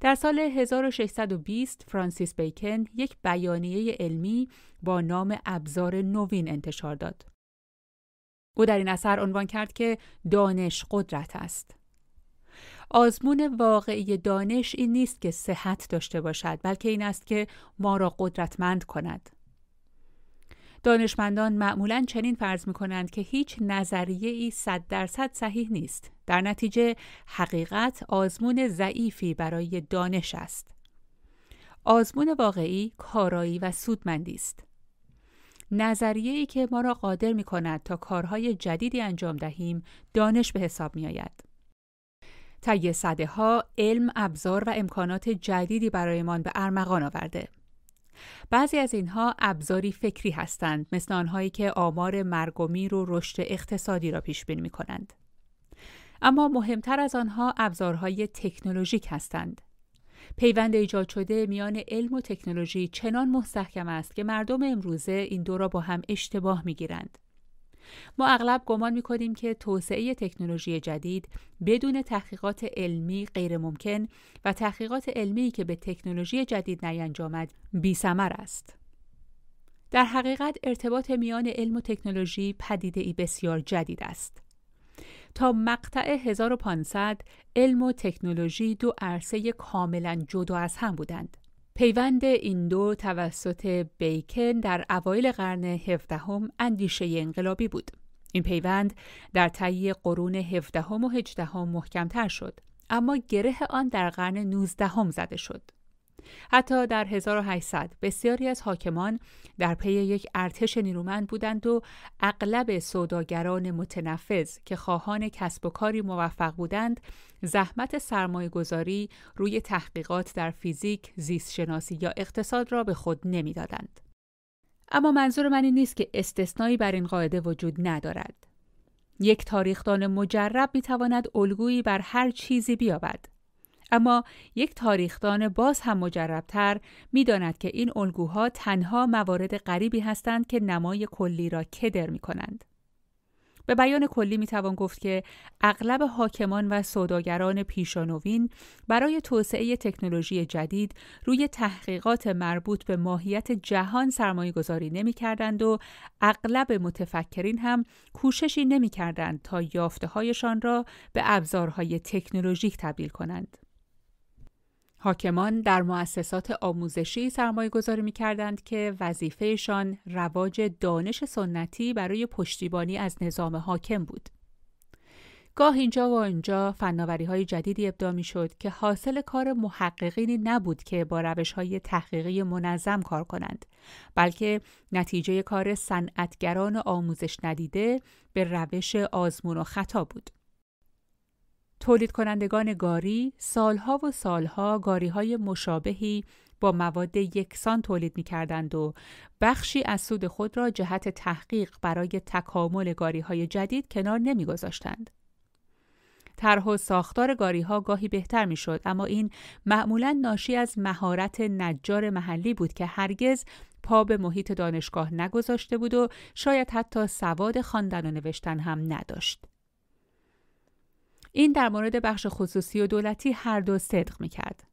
در سال 1620 فرانسیس بیکن یک بیانیه علمی با نام ابزار نوین انتشار داد. او در این اثر عنوان کرد که دانش قدرت است. آزمون واقعی دانش این نیست که صحت داشته باشد بلکه این است که ما را قدرتمند کند دانشمندان معمولا چنین فرض می کنند که هیچ نظریه ای صد درصد صحیح نیست. در نتیجه حقیقت آزمون ضعیفی برای دانش است. آزمون واقعی کارایی و سودمندی است. نظریه ای که ما را قادر می کند تا کارهای جدیدی انجام دهیم دانش به حساب می آید. طی صده ها علم ابزار و امکانات جدیدی برایمان به ارمغان آورده. بعضی از اینها ابزاری فکری هستند مثل آنهایی که آمار مرگ و میر و رشد اقتصادی را پیش بینی می کنند. اما مهمتر از آنها ابزارهای تکنولوژیک هستند. پیوند ایجاد شده میان علم و تکنولوژی چنان مستحکم است که مردم امروزه این دو را با هم اشتباه می گیرند. ما اغلب گمان می کنیم که توسعه تکنولوژی جدید بدون تحقیقات علمی غیر ممکن و تحقیقات علمی که به تکنولوژی جدید نینجامد بی سمر است. در حقیقت ارتباط میان علم و تکنولوژی پدیده ای بسیار جدید است. تا مقطع 1500 علم و تکنولوژی دو عرصه کاملا جدا از هم بودند. پیوند این دو توسط بیکن در اوایل قرن هفدهم اندیشه انقلابی بود. این پیوند در طی قرون هفدهم و هجدهم محکمتر شد اما گره آن در قرن نوزدهم زده شد. حتی در 1800 بسیاری از حاکمان در پی یک ارتش نیرومند بودند و اغلب سوداگران متنفذ که خواهان کسب و کاری موفق بودند زحمت سرمایه گذاری روی تحقیقات در فیزیک، زیست شناسی یا اقتصاد را به خود نمی‌دادند. اما منظور من این نیست که استثنایی بر این قاعده وجود ندارد. یک تاریخدان مجرب می تواند الگویی بر هر چیزی بیابد. اما یک تاریخدان باز هم مجربتر می‌داند که این الگوها تنها موارد غریبی هستند که نمای کلی را کدر می کنند. به بیان کلی می توان گفت که اغلب حاکمان و سوداگران پیشانوین برای توسعه تکنولوژی جدید روی تحقیقات مربوط به ماهیت جهان سرمایه گذاری نمی کردند و اغلب متفکرین هم کوششی نمی کردند تا یافته هایشان را به ابزارهای تکنولوژیک تبدیل کنند. حاکمان در مؤسسات آموزشی سرمایه گذاری می کردند که وظیفهشان رواج دانش سنتی برای پشتیبانی از نظام حاکم بود. گاه اینجا و آنجا فناوری های جدیدی ابدا می شد که حاصل کار محققینی نبود که با روش های تحقیقی منظم کار کنند بلکه نتیجه کار صنعتگران آموزش ندیده به روش آزمون و خطا بود. تولید کنندگان گاری سالها و سالها گاری های مشابهی با مواد یکسان تولید می کردند و بخشی از سود خود را جهت تحقیق برای تکامل گاری های جدید کنار نمی گذاشتند. طرح و ساختار گاری ها گاهی بهتر می شد اما این معمولا ناشی از مهارت نجار محلی بود که هرگز پا به محیط دانشگاه نگذاشته بود و شاید حتی سواد خواندن و نوشتن هم نداشت. این در مورد بخش خصوصی و دولتی هر دو صدق می کرد.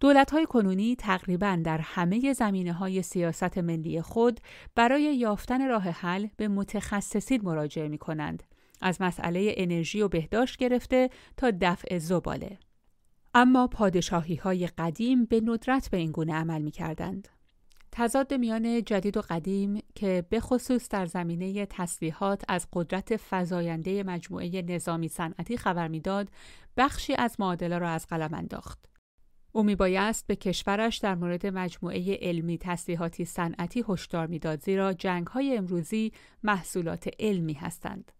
دولت های کنونی تقریبا در همه زمینه های سیاست ملی خود برای یافتن راه حل به متخصصین مراجعه می کنند از مسئله انرژی و بهداشت گرفته تا دفع زباله. اما پادشاهی های قدیم به ندرت به این گونه عمل می کردند. تضاد میان جدید و قدیم که به خصوص در زمینه تسلیحات از قدرت فزاینده مجموعه نظامی صنعتی خبر می‌داد بخشی از معادله را از قلم انداخت. او میبایست به کشورش در مورد مجموعه علمی تسلیحاتی صنعتی هشدار می‌داد زیرا جنگ های امروزی محصولات علمی هستند.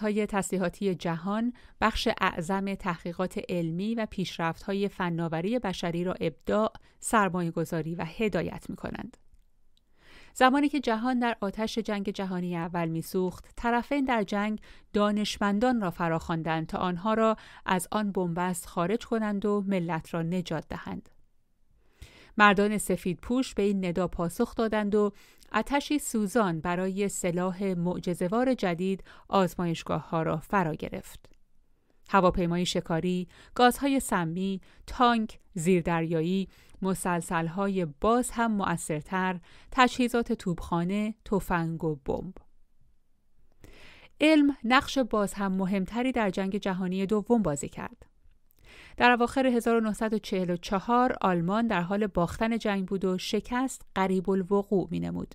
های تسلیحاتی جهان بخش اعظم تحقیقات علمی و های فناوری بشری را ابداع، سرمایه گذاری و هدایت می کنند. زمانی که جهان در آتش جنگ جهانی اول میسوخت، طرفین در جنگ دانشمندان را فراخواندند تا آنها را از آن بنبست خارج کنند و ملت را نجات دهند. مردان سفید پوش به این ندا پاسخ دادند و اتشی سوزان برای سلاح معجزهوار جدید آزمایشگاه ها را فرا گرفت. هواپیمای شکاری، گازهای سمی، تانک، زیردریایی، مسلسلهای باز هم مؤثرتر، تجهیزات توبخانه، تفنگ و بمب. علم نقش باز هم مهمتری در جنگ جهانی دوم بازی کرد. در اواخر 1944 آلمان در حال باختن جنگ بود و شکست قریب الوقوع می نمود.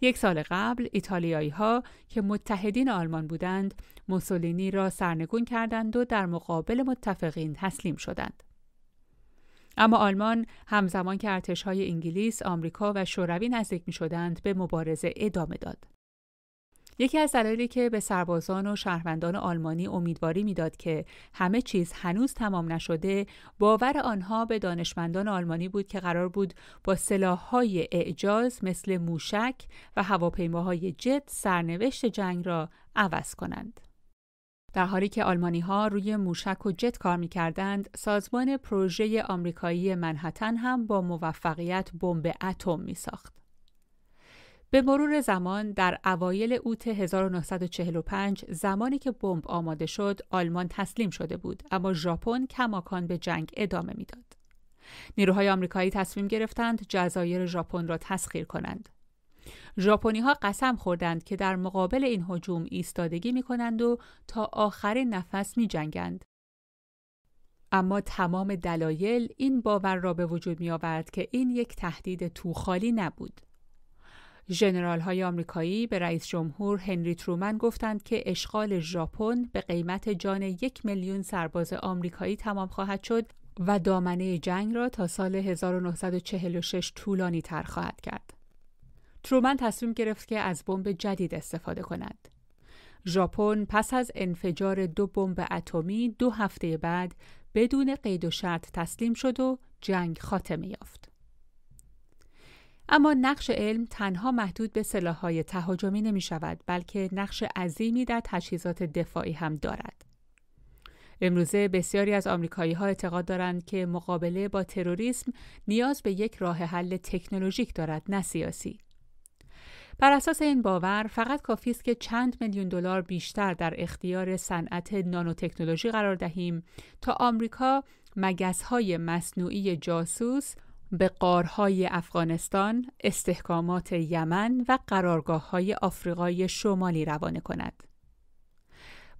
یک سال قبل ایتالیایی ها که متحدین آلمان بودند موسولینی را سرنگون کردند و در مقابل متفقین تسلیم شدند. اما آلمان همزمان که ارتشهای انگلیس، آمریکا و شوروی نزدیک می شدند به مبارزه ادامه داد. یکی از دلایلی که به سربازان و شهروندان آلمانی امیدواری می‌داد که همه چیز هنوز تمام نشده باور آنها به دانشمندان آلمانی بود که قرار بود با سلاحهای اعجاز مثل موشک و هواپیماهای جت سرنوشت جنگ را عوض کنند در حالی که آلمانی ها روی موشک و جت کار می کردند، سازمان پروژه آمریکایی منحتن هم با موفقیت بمب اتم می ساخت. به مرور زمان در اوایل اوت 1945 زمانی که بمب آماده شد آلمان تسلیم شده بود اما ژاپن کماکان به جنگ ادامه می‌داد. نیروهای آمریکایی تصمیم گرفتند جزایر ژاپن را تسخیر کنند. ژاپنی ها قسم خوردند که در مقابل این هجوم ایستادگی می کنند و تا آخرین نفس می جنگند. اما تمام دلایل این باور را به وجود می آورد که این یک تهدید توخالی نبود. ژنرال های آمریکایی به رئیس جمهور هنری ترومن گفتند که اشغال ژاپن به قیمت جان یک میلیون سرباز آمریکایی تمام خواهد شد و دامنه جنگ را تا سال 1946 طولانی تر خواهد کرد. ترومن تصمیم گرفت که از بمب جدید استفاده کند. ژاپن پس از انفجار دو بمب اتمی دو هفته بعد بدون قید و شرط تسلیم شد و جنگ خاتمه یافت. اما نقش علم تنها محدود به سلاحهای تهاجمی نمی شود بلکه نقش عظیمی در تجهیزات دفاعی هم دارد. امروزه بسیاری از آمریکایی ها اعتقاد دارند که مقابله با تروریسم نیاز به یک راه حل تکنولوژیک دارد نه سیاسی. بر اساس این باور فقط کافی است که چند میلیون دلار بیشتر در اختیار صنعت نانوتکنولوژی قرار دهیم تا آمریکا های مصنوعی جاسوس به قارهای افغانستان، استحکامات یمن و قرارگاه های آفریقای شمالی روانه کند.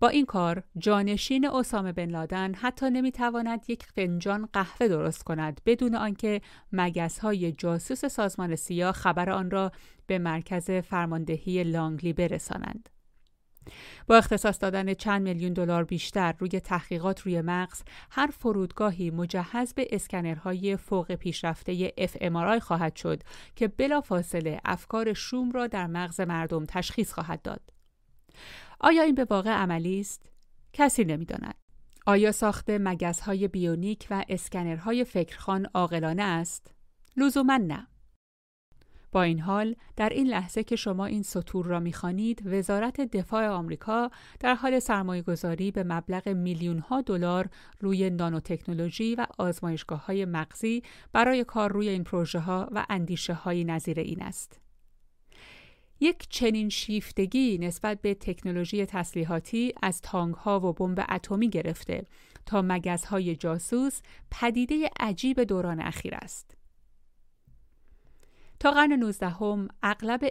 با این کار جانشین اسامه بن لادن حتی نمی‌تواند یک فنجان قهوه درست کند بدون آنکه های جاسوس سازمان سیاه خبر آن را به مرکز فرماندهی لانگلی برسانند. با اختصاص دادن چند میلیون دلار بیشتر روی تحقیقات روی مغز هر فرودگاهی مجهز به اسکنرهای فوق پیشرفته FMRI خواهد شد که بلافاصله افکار شوم را در مغز مردم تشخیص خواهد داد. آیا این به واقع عملی است؟ کسی نمی‌داند. آیا ساخت مگزهای بیونیک و اسکنرهای فکرخان عاقلانه است؟ لزوما نه. با این حال در این لحظه که شما این سطور را می‌خوانید وزارت دفاع آمریکا در حال سرمایه گذاری به مبلغ میلیون ها دلار روی نانوتکنولوژی و آزمایشگاه های مغزی برای کار روی این پروژه ها و اندیشه های نظیر این است. یک چنین شیفتگی نسبت به تکنولوژی تسلیحاتی از تانگ ها و بمب اتمی گرفته تا مگزهای جاسوس پدیده عجیب دوران اخیر است. تا قرن نوزدهم اغلب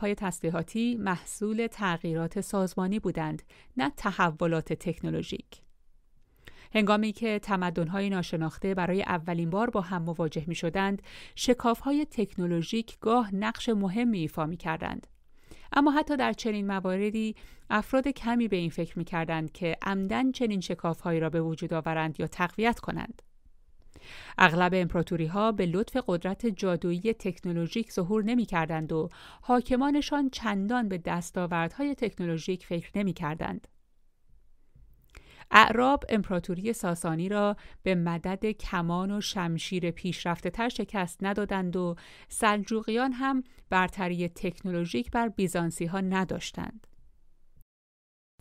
های تسلیحاتی محصول تغییرات سازمانی بودند نه تحولات تکنولوژیک هنگامی که تمدن‌های ناشناخته برای اولین بار با هم مواجه می شدند، های تکنولوژیک گاه نقش مهمی ایفا می کردند. اما حتی در چنین مواردی افراد کمی به این فکر می کردند که عمدن چنین شکافهایی را به وجود آورند یا تقویت کنند. اغلب امپراتوری ها به لطف قدرت جادویی تکنولوژیک ظهور نمی کردند و حاکمانشان چندان به دستاوردهای تکنولوژیک فکر نمی کردند. اعراب امپراتوری ساسانی را به مدد کمان و شمشیر پیشرفته تر شکست ندادند و سلجوقیان هم برتری تکنولوژیک بر بیزانسی ها نداشتند.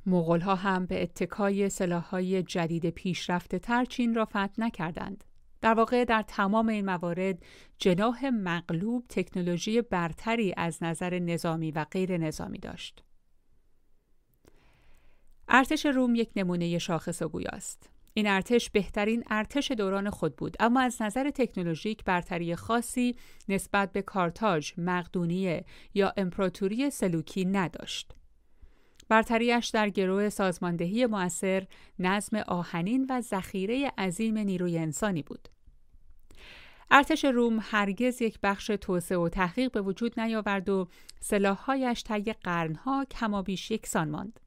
مغول ها هم به اتکای سلاحهای جدید پیشرفته تر چین را فتح نکردند. در واقع در تمام این موارد جناح مغلوب تکنولوژی برتری از نظر نظامی و غیر نظامی داشت. ارتش روم یک نمونه شاخص و گویاست. این ارتش بهترین ارتش دوران خود بود اما از نظر تکنولوژیک برتری خاصی نسبت به کارتاژ، مقدونیه یا امپراتوری سلوکی نداشت. برتریش در گروه سازماندهی مؤثر نظم آهنین و ذخیره عظیم نیروی انسانی بود. ارتش روم هرگز یک بخش توسعه و تحقیق به وجود نیاورد و سلاحهایش طی قرنها کمابیش یکسان ماند.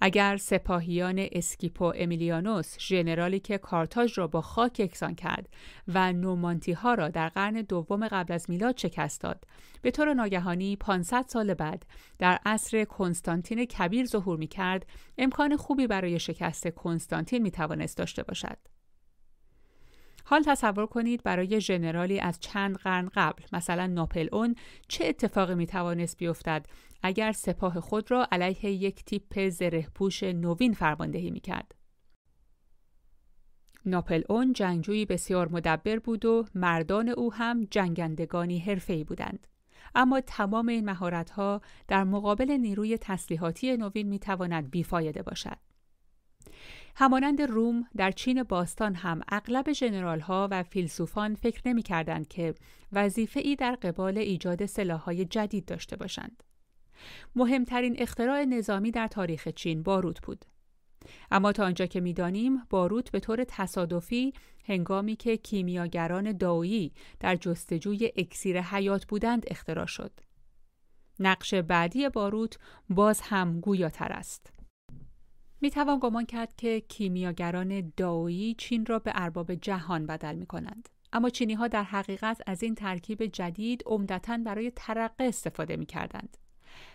اگر سپاهیان اسکیپو امیلیانوس ژنرالی که کارتاژ را با خاک یکسان کرد و نومانتی ها را در قرن دوم قبل از میلاد شکست داد. به طور ناگهانی 500 سال بعد در عصر کنستانتین کبیر ظهور می کرد امکان خوبی برای شکست کنستانتین می توانست داشته باشد. حال تصور کنید برای ژنرالی از چند قرن قبل مثلا ناپل اون چه اتفاقی می توانست بیفتد؟ اگر سپاه خود را علیه یک تیپ زرهپوش نوین فرماندهی می کرد. ناپل اون جنگجویی بسیار مدبر بود و مردان او هم جنگندگانی حرفه‌ای بودند. اما تمام این مهارت‌ها در مقابل نیروی تسلیحاتی نوین می تواند بیفایده باشد. همانند روم در چین باستان هم اغلب ژنرال ها و فیلسوفان فکر نمی کردند که وظیفه ای در قبال ایجاد های جدید داشته باشند. مهمترین اختراع نظامی در تاریخ چین باروت بود. اما تا آنجا که می‌دانیم باروت به طور تصادفی هنگامی که کیمیاگران داویی در جستجوی اکسیر حیات بودند اختراع شد. نقش بعدی باروت باز هم گویاتر است. می توان گمان کرد که کیمیاگران داویی چین را به ارباب جهان بدل می کنند. اما چینی ها در حقیقت از این ترکیب جدید عمدتا برای ترقه استفاده می کردند.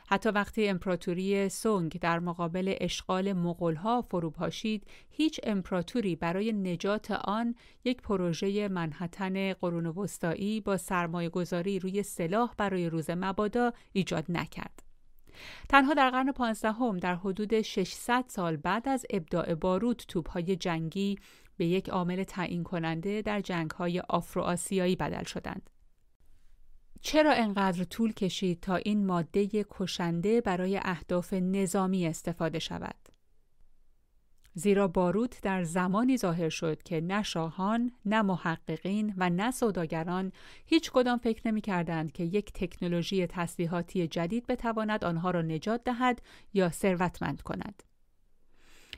حتی وقتی امپراتوری سونگ در مقابل اشغال مغولها فرو پاشید هیچ امپراتوری برای نجات آن یک پروژه منحتن قرون وسطایی با سرمایه گذاری روی سلاح برای روز مبادا ایجاد نکرد. تنها در قرن پانزدهم در حدود 600 سال بعد از ابداع باروت توپهای جنگی به یک عامل تعیین کننده در جنگهای آفرو آسیایی بدل شدند. چرا انقدر طول کشید تا این ماده کشنده برای اهداف نظامی استفاده شود؟ زیرا باروت در زمانی ظاهر شد که نه شاهان، نه محققین و نه سوداگران هیچ کدام فکر نمی کردند که یک تکنولوژی تسلیحاتی جدید بتواند آنها را نجات دهد یا ثروتمند کند.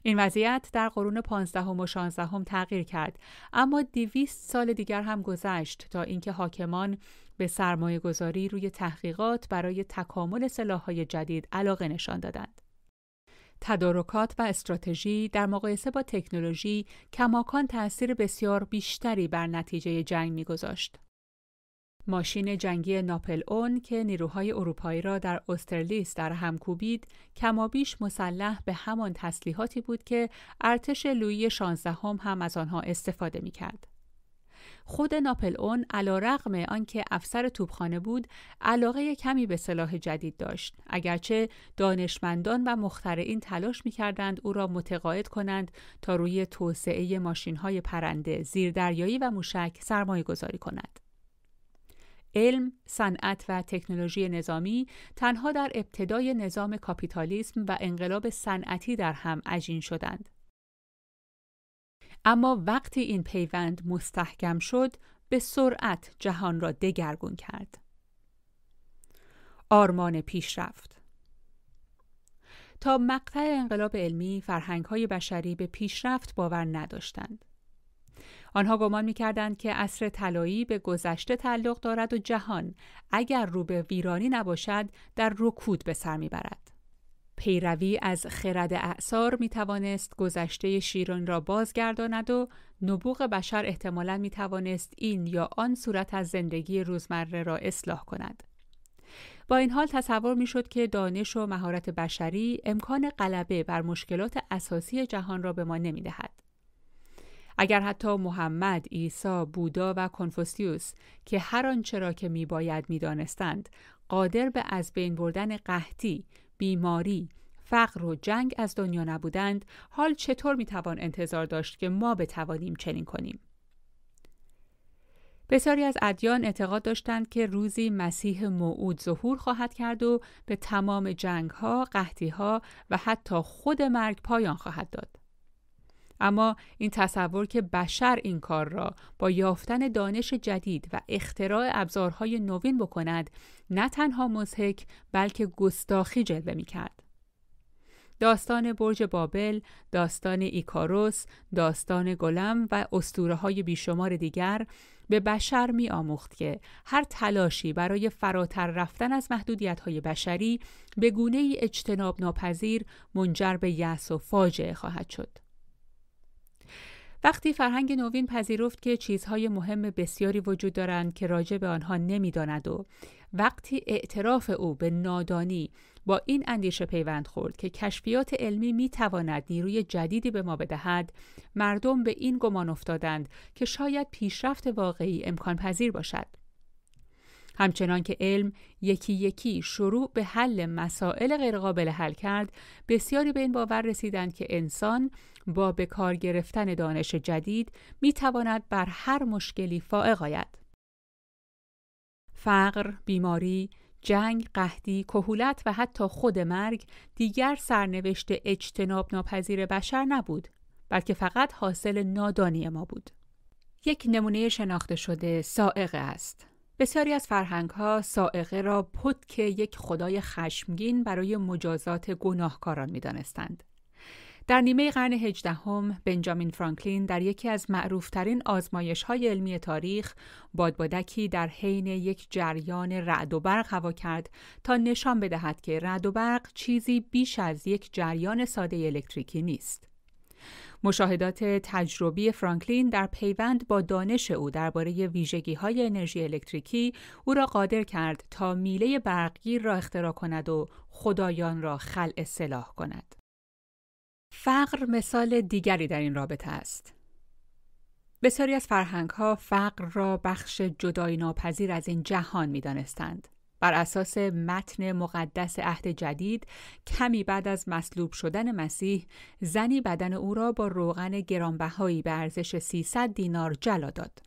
این وضعیت در قرون پانزدهم و شانزدهم تغییر کرد اما دیویست سال دیگر هم گذشت تا اینکه حاکمان به سرمایه گذاری روی تحقیقات برای تکامل سلاحهای جدید علاقه نشان دادند. تدارکات و استراتژی در مقایسه با تکنولوژی کماکان تأثیر بسیار بیشتری بر نتیجه جنگ میگذاشت. ماشین جنگی ناپل اون که نیروهای اروپایی را در استرلیس در هم کوبید کمابیش مسلح به همان تسلیحاتی بود که ارتش لویی شانزدهم هم از آنها استفاده می کرد. خود ناپل اون علا رقم آنکه افسر توپخانه بود علاقه کمی به سلاح جدید داشت اگرچه دانشمندان و مخترعین تلاش می‌کردند او را متقاعد کنند تا روی توسعه ماشین های پرنده زیردریایی و موشک سرمایه گذاری کند علم، صنعت و تکنولوژی نظامی تنها در ابتدای نظام کاپیتالیسم و انقلاب صنعتی در هم عجین شدند. اما وقتی این پیوند مستحکم شد به سرعت جهان را دگرگون کرد. آرمان پیشرفت تا مقطع انقلاب علمی فرهنگ های بشری به پیشرفت باور نداشتند. آنها گمان می‌کردند که عصر طلایی به گذشته تعلق دارد و جهان اگر رو به ویرانی نباشد در رکود به سر می‌برد. پیروی از خرد اعثار می توانست گذشته شیران را بازگرداند و نبوغ بشر احتمالا می توانست این یا آن صورت از زندگی روزمره را اصلاح کند. با این حال تصور می شد که دانش و مهارت بشری امکان غلبه بر مشکلات اساسی جهان را به ما نمی دهد. اگر حتی محمد، عیسی، بودا و کنفوسیوس که هر آنچه را که می باید می دانستند قادر به از بین بردن قحطی، بیماری، فقر و جنگ از دنیا نبودند. حال چطور می‌توان انتظار داشت که ما بتوانیم چنین کنیم؟ بسیاری از ادیان اعتقاد داشتند که روزی مسیح موعود ظهور خواهد کرد و به تمام جنگها، قحطیها و حتی خود مرگ پایان خواهد داد. اما این تصور که بشر این کار را با یافتن دانش جدید و اختراع ابزارهای نوین بکند نه تنها مزهک بلکه گستاخی جلوه می کرد. داستان برج بابل، داستان ایکاروس، داستان گلم و اسطوره های بیشمار دیگر به بشر می آموخت که هر تلاشی برای فراتر رفتن از محدودیت های بشری به گونه اجتناب ناپذیر منجر به یأس و فاجعه خواهد شد. وقتی فرهنگ نوین پذیرفت که چیزهای مهم بسیاری وجود دارند که راجع به آنها نمی‌داند و وقتی اعتراف او به نادانی با این اندیشه پیوند خورد که کشفیات علمی می تواند نیروی جدیدی به ما بدهد مردم به این گمان افتادند که شاید پیشرفت واقعی امکان پذیر باشد. همچنان که علم یکی یکی شروع به حل مسائل غیرقابل حل کرد بسیاری به این باور رسیدند که انسان با به کار گرفتن دانش جدید می تواند بر هر مشکلی فائق آید. فقر، بیماری، جنگ، قحطی، کهولت و حتی خود مرگ دیگر سرنوشت اجتناب ناپذیر بشر نبود، بلکه فقط حاصل نادانی ما بود. یک نمونه شناخته شده سائقه است. بسیاری از فرهنگ ها سائقه را پتک یک خدای خشمگین برای مجازات گناهکاران می دانستند. در نیمه قرن هجدهم بنجامین فرانکلین در یکی از معروفترین آزمایش های علمی تاریخ بادبادکی در حین یک جریان رعد و برق هوا کرد تا نشان بدهد که رعد و برق چیزی بیش از یک جریان ساده الکتریکی نیست. مشاهدات تجربی فرانکلین در پیوند با دانش او درباره ویژگی های انرژی الکتریکی او را قادر کرد تا میله برقگیر را اختراع کند و خدایان را خلع سلاح کند. فقر مثال دیگری در این رابطه است. بسیاری از فرهنگ ها فقر را بخش جدای ناپذیر از این جهان می دانستند. بر اساس متن مقدس عهد جدید کمی بعد از مصلوب شدن مسیح زنی بدن او را با روغن گرانبهایی به ارزش 300 دینار جلا داد.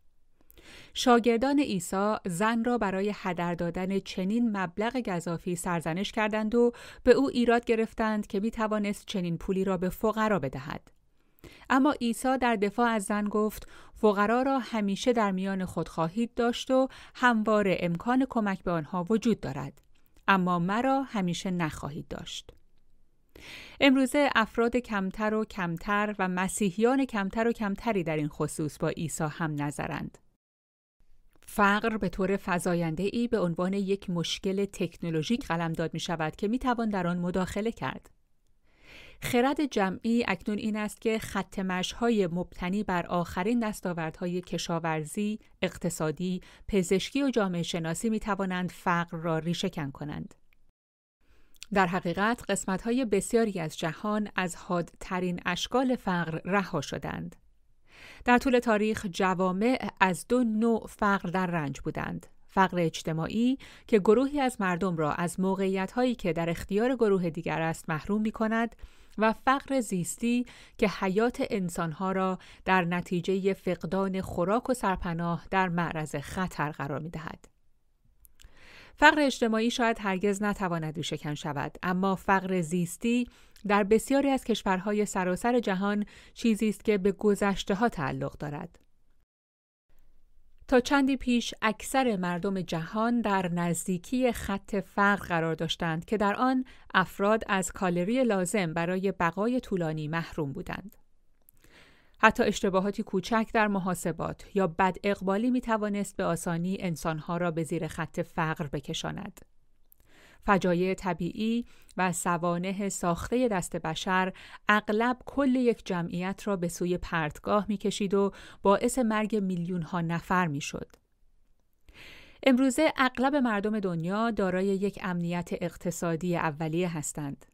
شاگردان عیسی زن را برای هدر دادن چنین مبلغ گذافی سرزنش کردند و به او ایراد گرفتند که می توانست چنین پولی را به فقرا بدهد. اما عیسی در دفاع از زن گفت فقرا را همیشه در میان خود خواهید داشت و همواره امکان کمک به آنها وجود دارد اما مرا همیشه نخواهید داشت امروزه افراد کمتر و کمتر و مسیحیان کمتر و کمتری در این خصوص با عیسی هم نظرند. فقر به طور فزاینده ای به عنوان یک مشکل تکنولوژیک قلمداد می شود که می توان در آن مداخله کرد. خرد جمعی اکنون این است که خط های مبتنی بر آخرین دستاوردهای کشاورزی، اقتصادی، پزشکی و جامعه شناسی می توانند فقر را ریشهکن کنند. در حقیقت قسمت های بسیاری از جهان از حادترین اشکال فقر رها شدند. در طول تاریخ جوامع از دو نوع فقر در رنج بودند. فقر اجتماعی که گروهی از مردم را از موقعیت هایی که در اختیار گروه دیگر است محروم می کند و فقر زیستی که حیات انسانها را در نتیجه فقدان خوراک و سرپناه در معرض خطر قرار می دهد. فقر اجتماعی شاید هرگز نتواند ریشهکن شود اما فقر زیستی در بسیاری از کشورهای سراسر جهان چیزی است که به گذشته ها تعلق دارد تا چندی پیش اکثر مردم جهان در نزدیکی خط فقر قرار داشتند که در آن افراد از کالری لازم برای بقای طولانی محروم بودند. حتی اشتباهاتی کوچک در محاسبات یا بد اقبالی می توانست به آسانی انسانها را به زیر خط فقر بکشاند. فجایع طبیعی و سوانه ساخته دست بشر اغلب کل یک جمعیت را به سوی پرتگاه می‌کشید و باعث مرگ میلیون ها نفر می‌شد. امروزه اغلب مردم دنیا دارای یک امنیت اقتصادی اولیه هستند.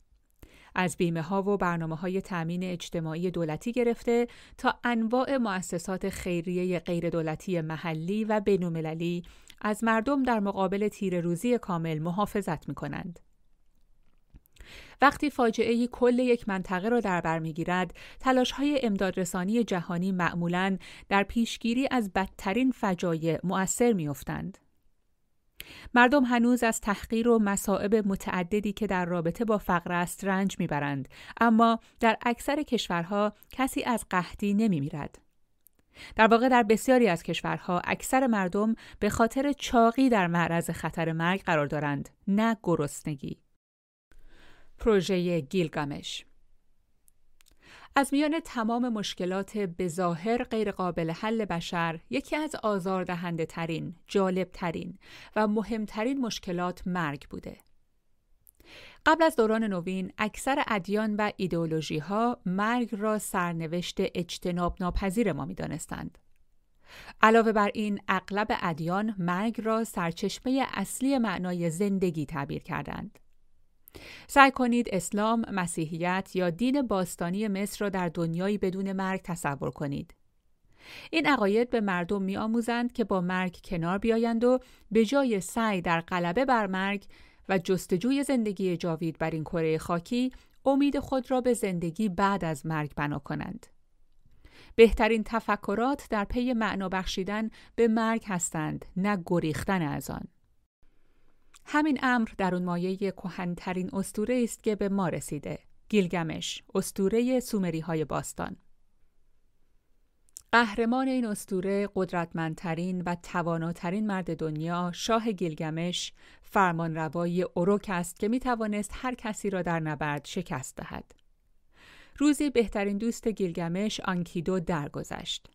از بیمه ها و برنامه های تأمین اجتماعی دولتی گرفته تا انواع مؤسسات خیریه غیر دولتی محلی و بین‌المللی از مردم در مقابل تیر روزی کامل محافظت می کنند. وقتی فاجعه کل یک منطقه را در بر می‌گیرد تلاش های امدادرسانی جهانی معمولا در پیشگیری از بدترین فجایع مؤثر میافتند مردم هنوز از تحقیر و مصائب متعددی که در رابطه با فقر است رنج می‌برند اما در اکثر کشورها کسی از قحطی نمیمیرد در واقع در بسیاری از کشورها اکثر مردم به خاطر چاقی در معرض خطر مرگ قرار دارند نه گرسنگی پروژه گیلگامش از میان تمام مشکلات بظاهر غیرقابل حل بشر یکی از آزاردهنده ترین، جالب ترین و مهمترین مشکلات مرگ بوده. قبل از دوران نوین اکثر ادیان و ایدئولوژی ها مرگ را سرنوشت اجتناب ناپذیر ما می دانستند. علاوه بر این اغلب ادیان مرگ را سرچشمه اصلی معنای زندگی تعبیر کردند. سعی کنید اسلام، مسیحیت یا دین باستانی مصر را در دنیایی بدون مرگ تصور کنید. این عقاید به مردم می آموزند که با مرگ کنار بیایند و به جای سعی در غلبه بر مرگ و جستجوی زندگی جاوید بر این کره خاکی امید خود را به زندگی بعد از مرگ بنا کنند. بهترین تفکرات در پی معنا بخشیدن به مرگ هستند نه گریختن از آن. همین امر در اون مایه کهنترین استوره است که به ما رسیده. گیلگمش، استوره سومری های باستان. قهرمان این استوره قدرتمندترین و تواناترین مرد دنیا شاه گیلگمش فرمانروای اوروک است که می توانست هر کسی را در نبرد شکست دهد. روزی بهترین دوست گیلگمش آنکیدو درگذشت.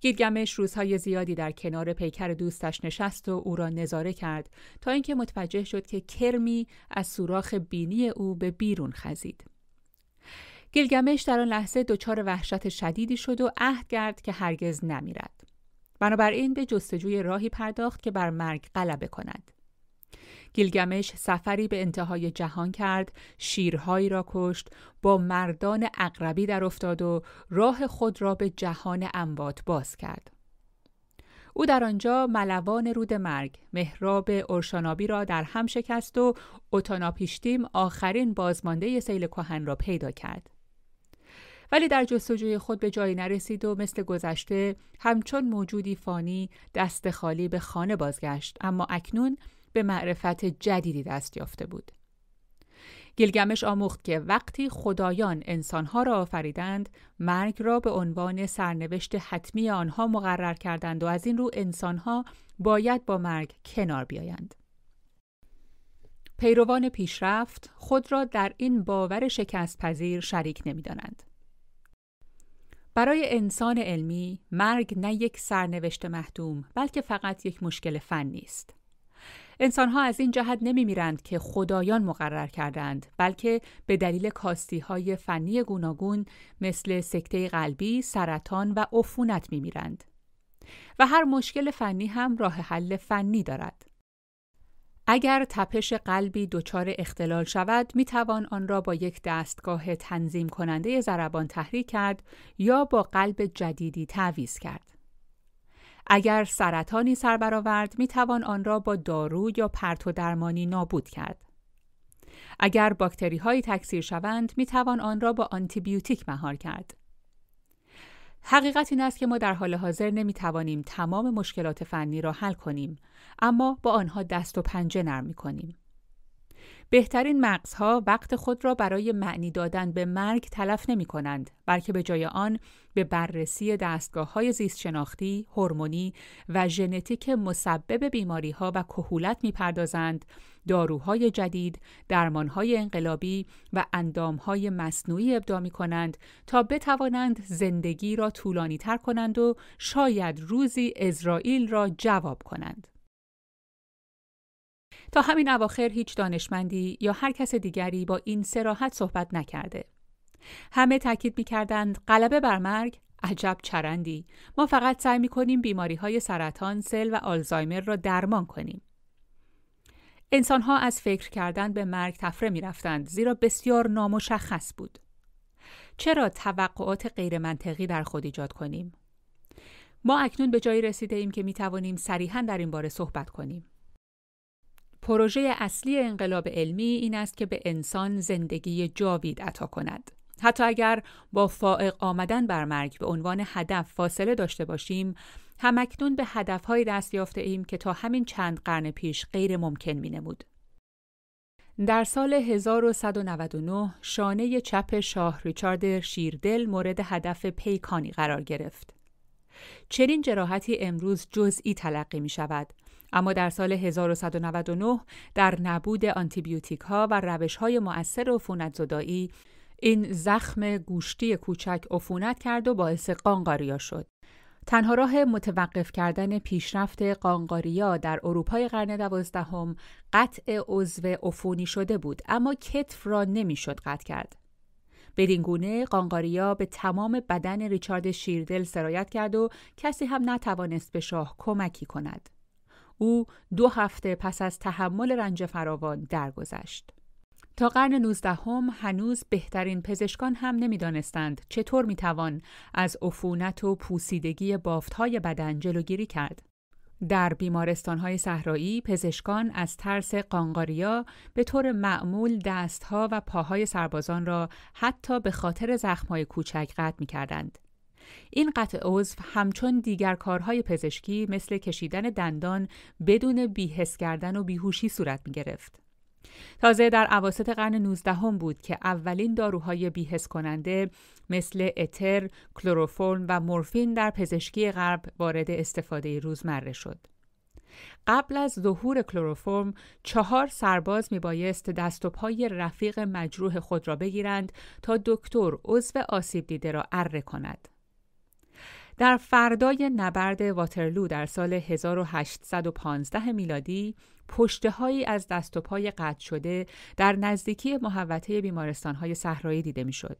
گیلگمش روزهای زیادی در کنار پیکر دوستش نشست و او را نظاره کرد تا اینکه متوجه شد که کرمی از سوراخ بینی او به بیرون خزید. گیلگمش در آن لحظه دچار وحشت شدیدی شد و عهد کرد که هرگز نمیرد. بنابراین به جستجوی راهی پرداخت که بر مرگ غلبه کند. گیلگمش سفری به انتهای جهان کرد، شیرهایی را کشت، با مردان اقربی در افتاد و راه خود را به جهان اموات باز کرد. او در آنجا ملوان رود مرگ مهراب اورشانابی را در هم شکست و اوتاناپیشتیم آخرین بازمانده سیل کهن را پیدا کرد. ولی در جستجوی خود به جایی نرسید و مثل گذشته همچون موجودی فانی دست خالی به خانه بازگشت اما اکنون به معرفت جدیدی دست یافته بود. گلگمش آموخت که وقتی خدایان انسانها را آفریدند مرگ را به عنوان سرنوشت حتمی آنها مقرر کردند و از این رو انسانها باید با مرگ کنار بیایند. پیروان پیشرفت خود را در این باور شکست پذیر شریک نمی دانند. برای انسان علمی مرگ نه یک سرنوشت محتوم بلکه فقط یک مشکل فنی است. انسانها از این جهت نمی میرند که خدایان مقرر کردند بلکه به دلیل کاستی های فنی گوناگون مثل سکته قلبی، سرطان و عفونت می میرند. و هر مشکل فنی هم راه حل فنی دارد. اگر تپش قلبی دچار اختلال شود می توان آن را با یک دستگاه تنظیم کننده ضربان تحریک کرد یا با قلب جدیدی تعویض کرد. اگر سرطانی سر برآورد می توان آن را با دارو یا پرتو درمانی نابود کرد. اگر باکتری هایی تکثیر شوند می توان آن را با آنتیبیوتیک مهار کرد. حقیقت این است که ما در حال حاضر نمی توانیم تمام مشکلات فنی را حل کنیم اما با آنها دست و پنجه نرم می کنیم. بهترین مغزها وقت خود را برای معنی دادن به مرگ تلف نمی کنند بلکه به جای آن به بررسی دستگاه های زیست شناختی، هورمونی و ژنتیک مسبب بیماری ها و کهولت می پردازند، داروهای جدید، درمانهای انقلابی و اندامهای مصنوعی ابدا می کنند تا بتوانند زندگی را طولانی تر کنند و شاید روزی اسرائیل را جواب کنند. تا همین اواخر هیچ دانشمندی یا هر کس دیگری با این سراحت صحبت نکرده. همه تاکید می‌کردند غلبه بر مرگ عجب چرندی ما فقط سعی می‌کنیم بیماری های سرطان، سل و آلزایمر را درمان کنیم. انسان ها از فکر کردن به مرگ تفره می رفتند زیرا بسیار نامشخص بود. چرا توقعات غیر منطقی در خود ایجاد کنیم؟ ما اکنون به جایی رسیده ایم که می توانیم صریحا در این باره صحبت کنیم. پروژه اصلی انقلاب علمی این است که به انسان زندگی جاوید عطا کند. حتی اگر با فائق آمدن بر مرگ به عنوان هدف فاصله داشته باشیم، همکنون به هدفهایی دست یافته ایم که تا همین چند قرن پیش غیر ممکن می نمود. در سال 1199 شانه چپ شاه ریچارد شیردل مورد هدف پیکانی قرار گرفت. چنین جراحتی امروز جزئی تلقی می شود اما در سال 1199 در نبود آنتیبیوتیک ها و روش های مؤثر عفونت زدایی این زخم گوشتی کوچک عفونت کرد و باعث قانقاریا شد. تنها راه متوقف کردن پیشرفت قانقاریا در اروپای قرن دوازدهم قطع عضو عفونی شده بود اما کتف را نمی‌شد قطع کرد. بدین گونه قانقاریا به تمام بدن ریچارد شیردل سرایت کرد و کسی هم نتوانست به شاه کمکی کند. او دو هفته پس از تحمل رنج فراوان درگذشت. تا قرن نوزدهم هنوز بهترین پزشکان هم نمی‌دانستند چطور می‌توان از عفونت و پوسیدگی بافتهای بدن جلوگیری کرد. در بیمارستانهای صحرایی پزشکان از ترس قانقاریا به طور معمول دستها و پاهای سربازان را حتی به خاطر زخمهای کوچک قطع می کردند. این قطع عضو همچون دیگر کارهای پزشکی مثل کشیدن دندان بدون بیهس کردن و بیهوشی صورت می گرفت. تازه در عواسط قرن 19 هم بود که اولین داروهای بیهس کننده مثل اتر، کلروفورم و مورفین در پزشکی غرب وارد استفاده روزمره شد. قبل از ظهور کلروفرم چهار سرباز میبایست دست و پای رفیق مجروح خود را بگیرند تا دکتر عضو آسیب دیده را اره کند. در فردای نبرد واترلو در سال 1815 میلادی پشته هایی از دست و پای قطع شده در نزدیکی محوطه بیمارستان های صحرایی دیده می‌شد.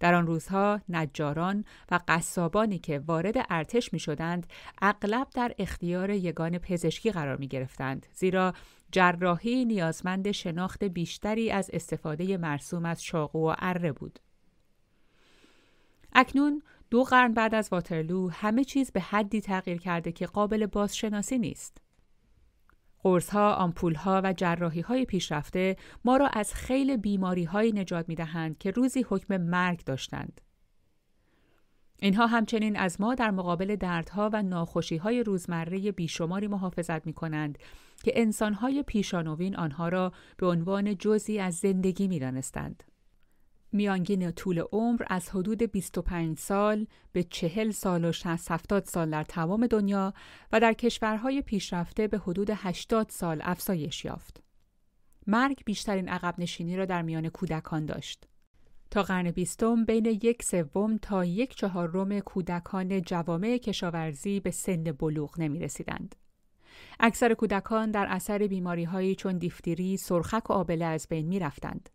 در آن روزها نجاران و قصابانی که وارد ارتش می شدند اغلب در اختیار یگان پزشکی قرار می گرفتند زیرا جراحی نیازمند شناخت بیشتری از استفاده مرسوم از چاقو و اره بود. اکنون دو قرن بعد از واترلو همه چیز به حدی تغییر کرده که قابل بازشناسی نیست. قرص ها، آمپول ها و جراحی های پیشرفته ما را از خیلی بیماری های نجات می دهند که روزی حکم مرگ داشتند. اینها همچنین از ما در مقابل دردها و ناخوشیهای روزمره بیشماری محافظت می کنند که انسانهای پیشانوین آنها را به عنوان جزی از زندگی می دانستند. میانگین طول عمر از حدود 25 سال به 40 سال و 60 70 سال در تمام دنیا و در کشورهای پیشرفته به حدود 80 سال افزایش یافت. مرگ بیشترین عقب نشینی را در میان کودکان داشت. تا قرن بیستم بین یک سوم تا یک چهارم کودکان جوامع کشاورزی به سن بلوغ نمی رسیدند. اکثر کودکان در اثر بیماری هایی چون دیفتری، سرخک و آبله از بین می رفتند.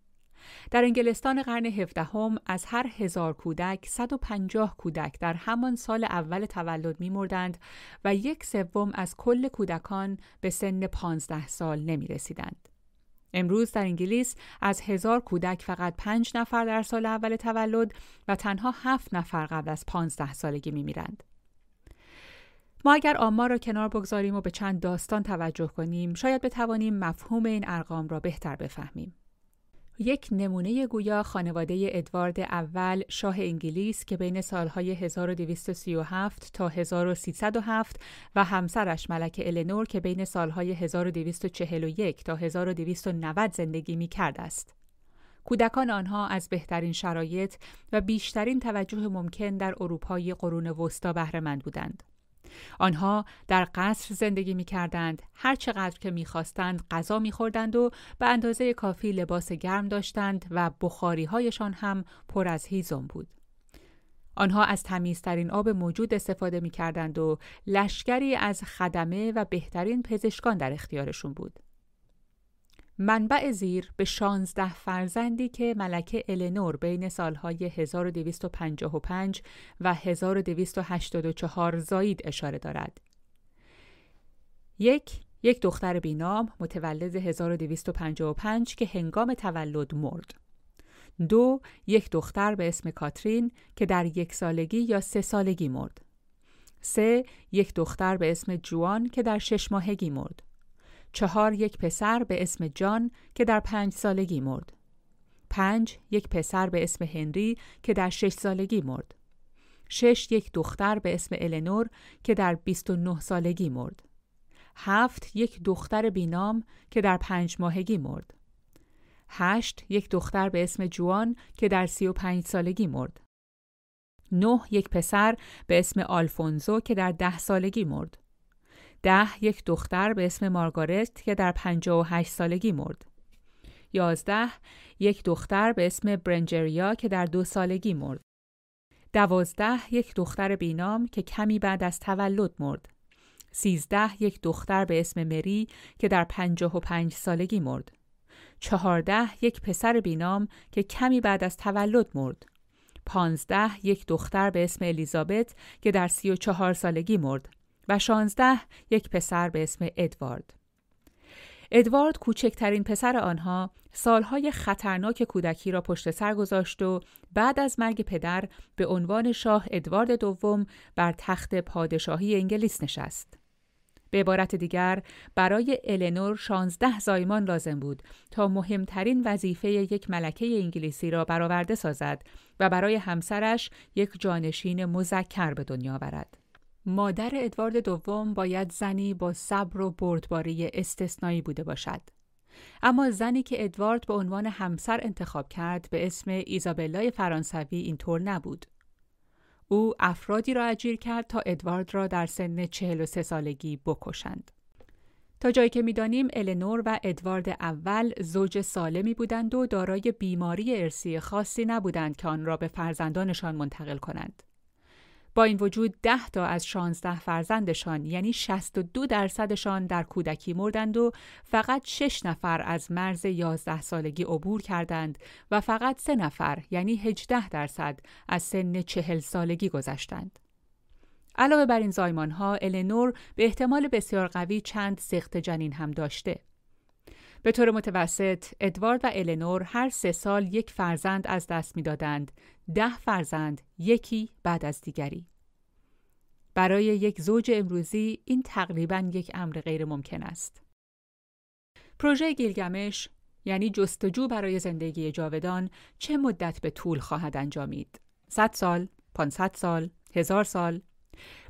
در انگلستان قرن هفدهم از هر هزار کودک 150 کودک در همان سال اول تولد می مردند و یک سوم از کل کودکان به سن 15 سال نمی رسیدند. امروز در انگلیس از هزار کودک فقط پنج نفر در سال اول تولد و تنها هفت نفر قبل از پانزده سالگی می میرند. ما اگر آمار را کنار بگذاریم و به چند داستان توجه کنیم شاید بتوانیم مفهوم این ارقام را بهتر بفهمیم. یک نمونه گویا خانواده ادوارد اول شاه انگلیس که بین سالهای 1237 تا 1307 و همسرش ملکه النور که بین سالهای 1241 تا 1290 زندگی می کرد است. کودکان آنها از بهترین شرایط و بیشترین توجه ممکن در اروپای قرون وسطا بهره مند بودند. آنها در قصر زندگی می کردند هر چقدر که می خواستند غذا می خوردند و به اندازه کافی لباس گرم داشتند و بخاری هایشان هم پر از هیزم بود. آنها از تمیزترین آب موجود استفاده می کردند و لشکری از خدمه و بهترین پزشکان در اختیارشون بود. منبع زیر به شانزده فرزندی که ملکه النور بین سالهای 1255 و 1284 زایید اشاره دارد. یک، یک دختر بینام متولد 1255 که هنگام تولد مرد. دو، یک دختر به اسم کاترین که در یک سالگی یا سه سالگی مرد. سه، یک دختر به اسم جوان که در شش ماهگی مرد. چهار یک پسر به اسم جان که در پنج سالگی مرد. پنج یک پسر به اسم هنری که در شش سالگی مرد. شش یک دختر به اسم النور که در بیست و نه سالگی مرد. هفت یک دختر بینام که در پنج ماهگی مرد. هشت یک دختر به اسم جوان که در سی و پنج سالگی مرد. نه یک پسر به اسم آلفونزو که در ده سالگی مرد. ده یک دختر به اسم مارگارت که در 58 سالگی مرد. یازده یک دختر به اسم برنجریا که در دو سالگی مرد. دوازده یک دختر بینام که کمی بعد از تولد مرد. سیزده یک دختر به اسم مری که در پنجاه و پنج سالگی مرد. چهارده یک پسر بینام که کمی بعد از تولد مرد. پانزده یک دختر به اسم الیزابت که در سی و چهار سالگی مرد. و شانزده یک پسر به اسم ادوارد. ادوارد کوچکترین پسر آنها سالهای خطرناک کودکی را پشت سر گذاشت و بعد از مرگ پدر به عنوان شاه ادوارد دوم بر تخت پادشاهی انگلیس نشست. به عبارت دیگر برای النور شانزده زایمان لازم بود تا مهمترین وظیفه یک ملکه انگلیسی را برآورده سازد و برای همسرش یک جانشین مزکر به دنیا آورد. مادر ادوارد دوم باید زنی با صبر و بردباری استثنایی بوده باشد. اما زنی که ادوارد به عنوان همسر انتخاب کرد به اسم ایزابلای فرانسوی اینطور نبود. او افرادی را اجیر کرد تا ادوارد را در سن 43 سالگی بکشند. تا جایی که می‌دانیم النور و ادوارد اول زوج سالمی بودند و دارای بیماری ارسی خاصی نبودند که آن را به فرزندانشان منتقل کنند. با این وجود ده تا از 16 فرزندشان یعنی 62 درصدشان در کودکی مردند و فقط 6 نفر از مرز 11 سالگی عبور کردند و فقط 3 نفر یعنی 18 درصد از سن 40 سالگی گذشتند. علاوه بر این زایمان ها النور به احتمال بسیار قوی چند سخت جنین هم داشته. به طور متوسط ادوارد و النور هر سه سال یک فرزند از دست می‌دادند ده فرزند یکی بعد از دیگری برای یک زوج امروزی این تقریبا یک امر غیر ممکن است پروژه گیلگمش یعنی جستجو برای زندگی جاودان چه مدت به طول خواهد انجامید؟ صد سال؟ 500 سال، هزار سال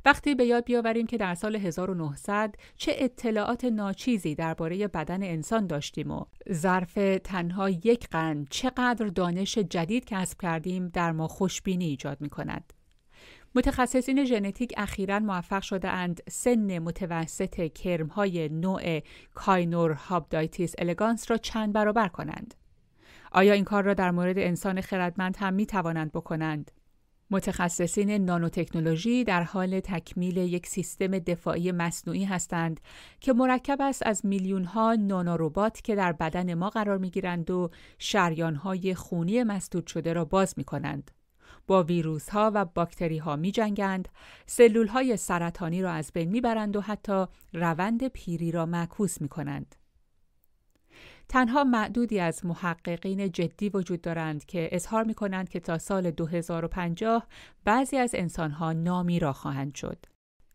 وقتی به یاد بیاوریم که در سال 1900 چه اطلاعات ناچیزی درباره بدن انسان داشتیم و ظرف تنها یک قرن چقدر دانش جدید کسب کردیم در ما خوشبینی ایجاد می کند. متخصصین ژنتیک اخیرا موفق شده اند سن متوسط کرمهای نوع کاینور هابدایتیس الگانس را چند برابر کنند. آیا این کار را در مورد انسان خردمند هم می توانند بکنند؟ متخصصین نانوتکنولوژی در حال تکمیل یک سیستم دفاعی مصنوعی هستند که مرکب است از میلیون ها نانوروبات که در بدن ما قرار می گیرند و شریان های خونی مسدود شده را باز می کنند. با ویروس ها و باکتری ها می جنگند، سلول های سرطانی را از بین می برند و حتی روند پیری را معکوس می کنند. تنها معدودی از محققین جدی وجود دارند که اظهار می کنند که تا سال 2050 بعضی از انسانها نامیرا خواهند شد.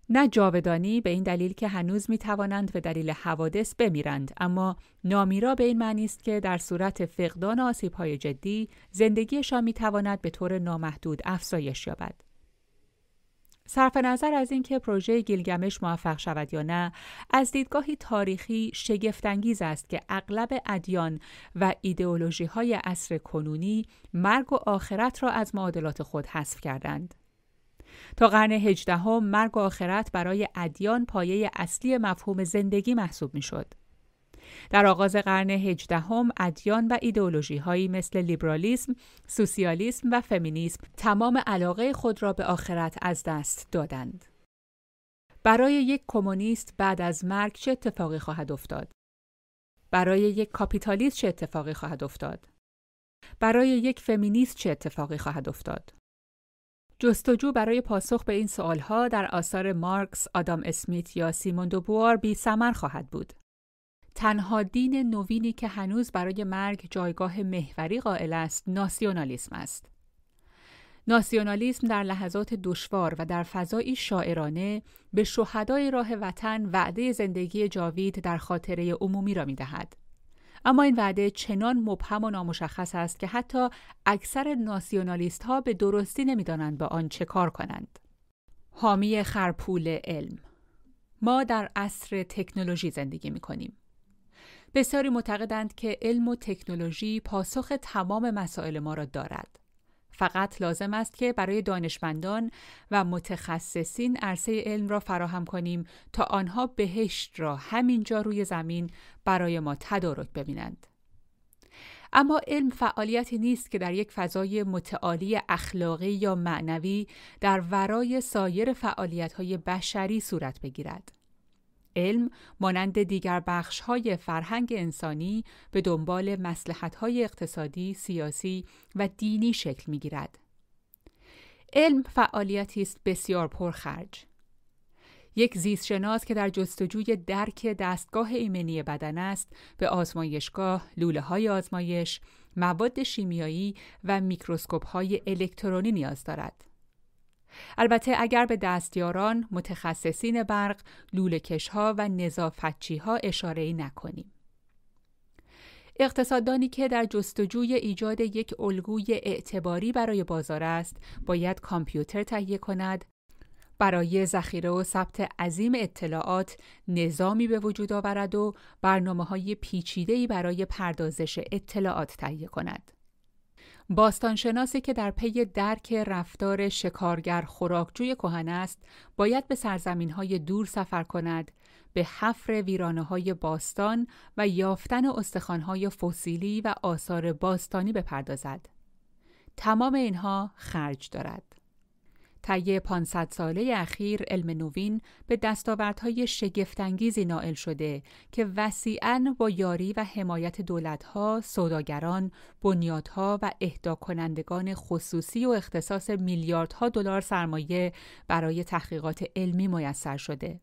نه جاودانی به این دلیل که هنوز می توانند به دلیل حوادث بمیرند اما نامیرا به این معنی است که در صورت فقدان آسیب های جدی زندگیشان می تواند به طور نامحدود افزایش یابد. صرف نظر از اینکه پروژه گیلگمش موفق شود یا نه از دیدگاهی تاریخی شگفتانگیز است که اغلب ادیان و ایدئولوژی های عصر کنونی مرگ و آخرت را از معادلات خود حذف کردند تا قرن هجدهم مرگ و آخرت برای ادیان پایه اصلی مفهوم زندگی محسوب می‌شد. در آغاز قرن هجدهم ادیان و ایدئولوژی هایی مثل لیبرالیسم، سوسیالیسم و فمینیسم تمام علاقه خود را به آخرت از دست دادند. برای یک کمونیست بعد از مرگ چه اتفاقی خواهد افتاد؟ برای یک کاپیتالیست چه اتفاقی خواهد افتاد؟ برای یک فمینیست چه اتفاقی خواهد افتاد؟ جستجو برای پاسخ به این سوالها در آثار مارکس، آدام اسمیت یا سیمون دوبوار بی سمر خواهد بود. تنها دین نوینی که هنوز برای مرگ جایگاه محوری قائل است ناسیونالیسم است. ناسیونالیسم در لحظات دشوار و در فضایی شاعرانه به شهدای راه وطن وعده زندگی جاوید در خاطره عمومی را می دهد. اما این وعده چنان مبهم و نامشخص است که حتی اکثر ناسیونالیست ها به درستی نمی‌دانند با آن چه کار کنند. حامی خرپول علم ما در عصر تکنولوژی زندگی می کنیم. بسیاری معتقدند که علم و تکنولوژی پاسخ تمام مسائل ما را دارد. فقط لازم است که برای دانشمندان و متخصصین عرصه علم را فراهم کنیم تا آنها بهشت را همینجا روی زمین برای ما تدارک ببینند. اما علم فعالیتی نیست که در یک فضای متعالی اخلاقی یا معنوی در ورای سایر فعالیت‌های بشری صورت بگیرد. علم مانند دیگر بخش های فرهنگ انسانی به دنبال مسلحت های اقتصادی، سیاسی و دینی شکل می گیرد. علم فعالیتی است بسیار پرخرج. یک زیستشناس که در جستجوی درک دستگاه ایمنی بدن است به آزمایشگاه، لوله های آزمایش، مواد شیمیایی و میکروسکوپ های الکترونی نیاز دارد. البته اگر به دستیاران، متخصصین برق، لوله‌کش ها و نظافتچی ها اشاره نکنیم. اقتصاددانی که در جستجوی ایجاد یک الگوی اعتباری برای بازار است، باید کامپیوتر تهیه کند، برای ذخیره و ثبت عظیم اطلاعات نظامی به وجود آورد و برنامه های پیچیده‌ای برای پردازش اطلاعات تهیه کند. باستانشناسی که در پی درک رفتار شکارگر خوراکجوی کهن است باید به سرزمین های دور سفر کند به حفر ویرانه های باستان و یافتن استخوان های فسیلی و آثار باستانی بپردازد. تمام اینها خرج دارد. طی 500 ساله اخیر علم نوین به دستاوردهای شگفتانگیزی نائل شده که وسیعا با یاری و حمایت دولتها، سوداگران، بنیادها و اهدا کنندگان خصوصی و اختصاص میلیاردها دلار سرمایه برای تحقیقات علمی میسر شده.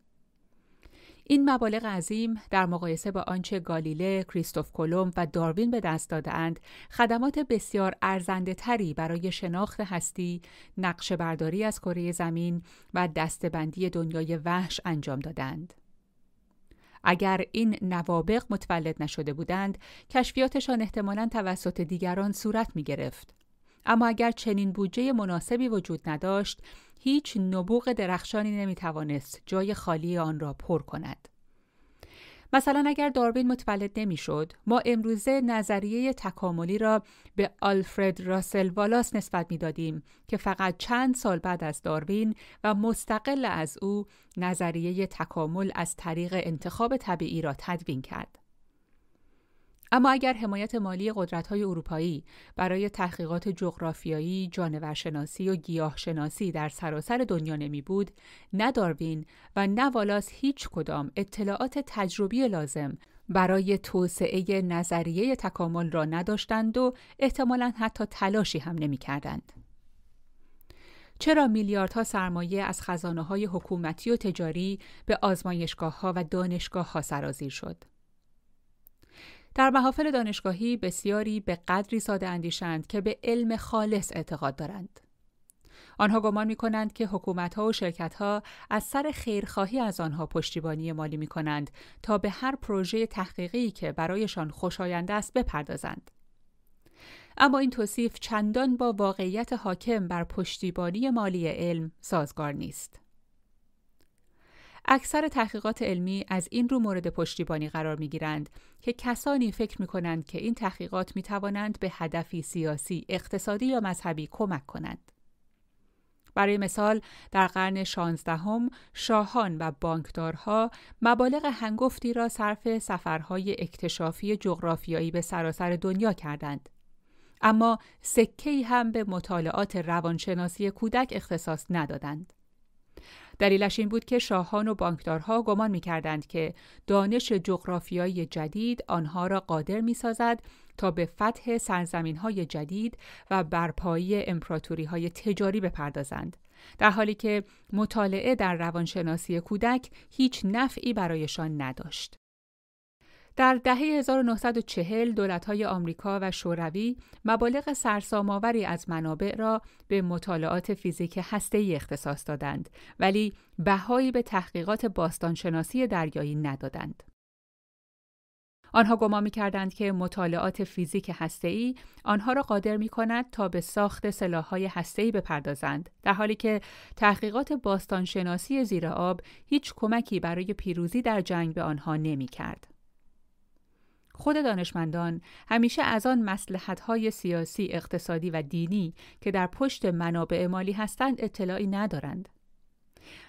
این مبالغ عظیم در مقایسه با آنچه گالیله، کریستوف کلمب و داروین به دست دادهاند، خدمات بسیار ارزنده تری برای شناخت هستی، نقش برداری از کره زمین و دستبندی دنیای وحش انجام دادند. اگر این نوابق متولد نشده بودند، کشفیاتشان احتمالاً توسط دیگران صورت می گرفت. اما اگر چنین بودجه مناسبی وجود نداشت هیچ نبوغ درخشانی نمی‌توانست جای خالی آن را پر کند. مثلا اگر داروین متولد نمی‌شد ما امروزه نظریه تکاملی را به آلفرد راسل والاس نسبت می‌دادیم که فقط چند سال بعد از داروین و مستقل از او نظریه تکامل از طریق انتخاب طبیعی را تدوین کرد. اما اگر حمایت مالی قدرت‌های اروپایی برای تحقیقات جغرافیایی، جانورشناسی و گیاهشناسی در سراسر دنیا نمی بود، نه داروین و نه والاس هیچ کدام اطلاعات تجربی لازم برای توسعه نظریه تکامل را نداشتند و احتمالا حتی تلاشی هم نمی کردند. چرا میلیاردها سرمایه از خزانه های حکومتی و تجاری به آزمایشگاه ها و دانشگاه ها سرازیر شد؟ در محافل دانشگاهی بسیاری به قدری ساده اندیشند که به علم خالص اعتقاد دارند. آنها گمان می کنند که حکومت ها و شرکت ها از سر خیرخواهی از آنها پشتیبانی مالی می کنند تا به هر پروژه تحقیقی که برایشان خوشایند است بپردازند. اما این توصیف چندان با واقعیت حاکم بر پشتیبانی مالی علم سازگار نیست. اکثر تحقیقات علمی از این رو مورد پشتیبانی قرار می گیرند که کسانی فکر می کنند که این تحقیقات می توانند به هدفی سیاسی، اقتصادی یا مذهبی کمک کنند. برای مثال در قرن شانزدهم شاهان و بانکدارها مبالغ هنگفتی را صرف سفرهای اکتشافی جغرافیایی به سراسر دنیا کردند. اما سکهی هم به مطالعات روانشناسی کودک اختصاص ندادند. دلیلش این بود که شاهان و بانکدارها گمان می‌کردند که دانش جغرافیایی جدید آنها را قادر می‌سازد تا به فتح سرزمین های جدید و برپایی امپراتوری های تجاری بپردازند در حالی که مطالعه در روانشناسی کودک هیچ نفعی برایشان نداشت. در دهه 1940 دولت‌های آمریکا و شوروی مبالغ سرسام‌آوری از منابع را به مطالعات فیزیک هسته‌ای اختصاص دادند ولی بهایی به تحقیقات باستانشناسی دریایی ندادند. آنها گمان می کردند که مطالعات فیزیک هسته‌ای آنها را قادر می کند تا به ساخت سلاح‌های هسته‌ای بپردازند در حالی که تحقیقات باستانشناسی زیر آب هیچ کمکی برای پیروزی در جنگ به آنها نمی کرد. خود دانشمندان همیشه از آن مسلحت‌های سیاسی، اقتصادی و دینی که در پشت منابع مالی هستند اطلاعی ندارند.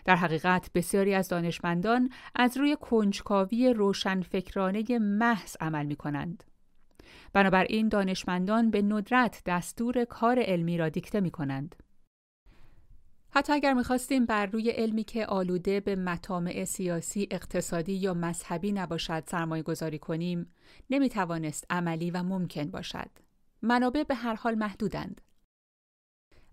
در حقیقت بسیاری از دانشمندان از روی کنجکاوی روشنفکرانه محض عمل می کنند. بنابراین دانشمندان به ندرت دستور کار علمی را دیکته می کنند. حتی اگر می‌خواستیم بر روی علمی که آلوده به مطامع سیاسی، اقتصادی یا مذهبی نباشد سرمایه گذاری کنیم، نمی‌توانست عملی و ممکن باشد. منابع به هر حال محدودند.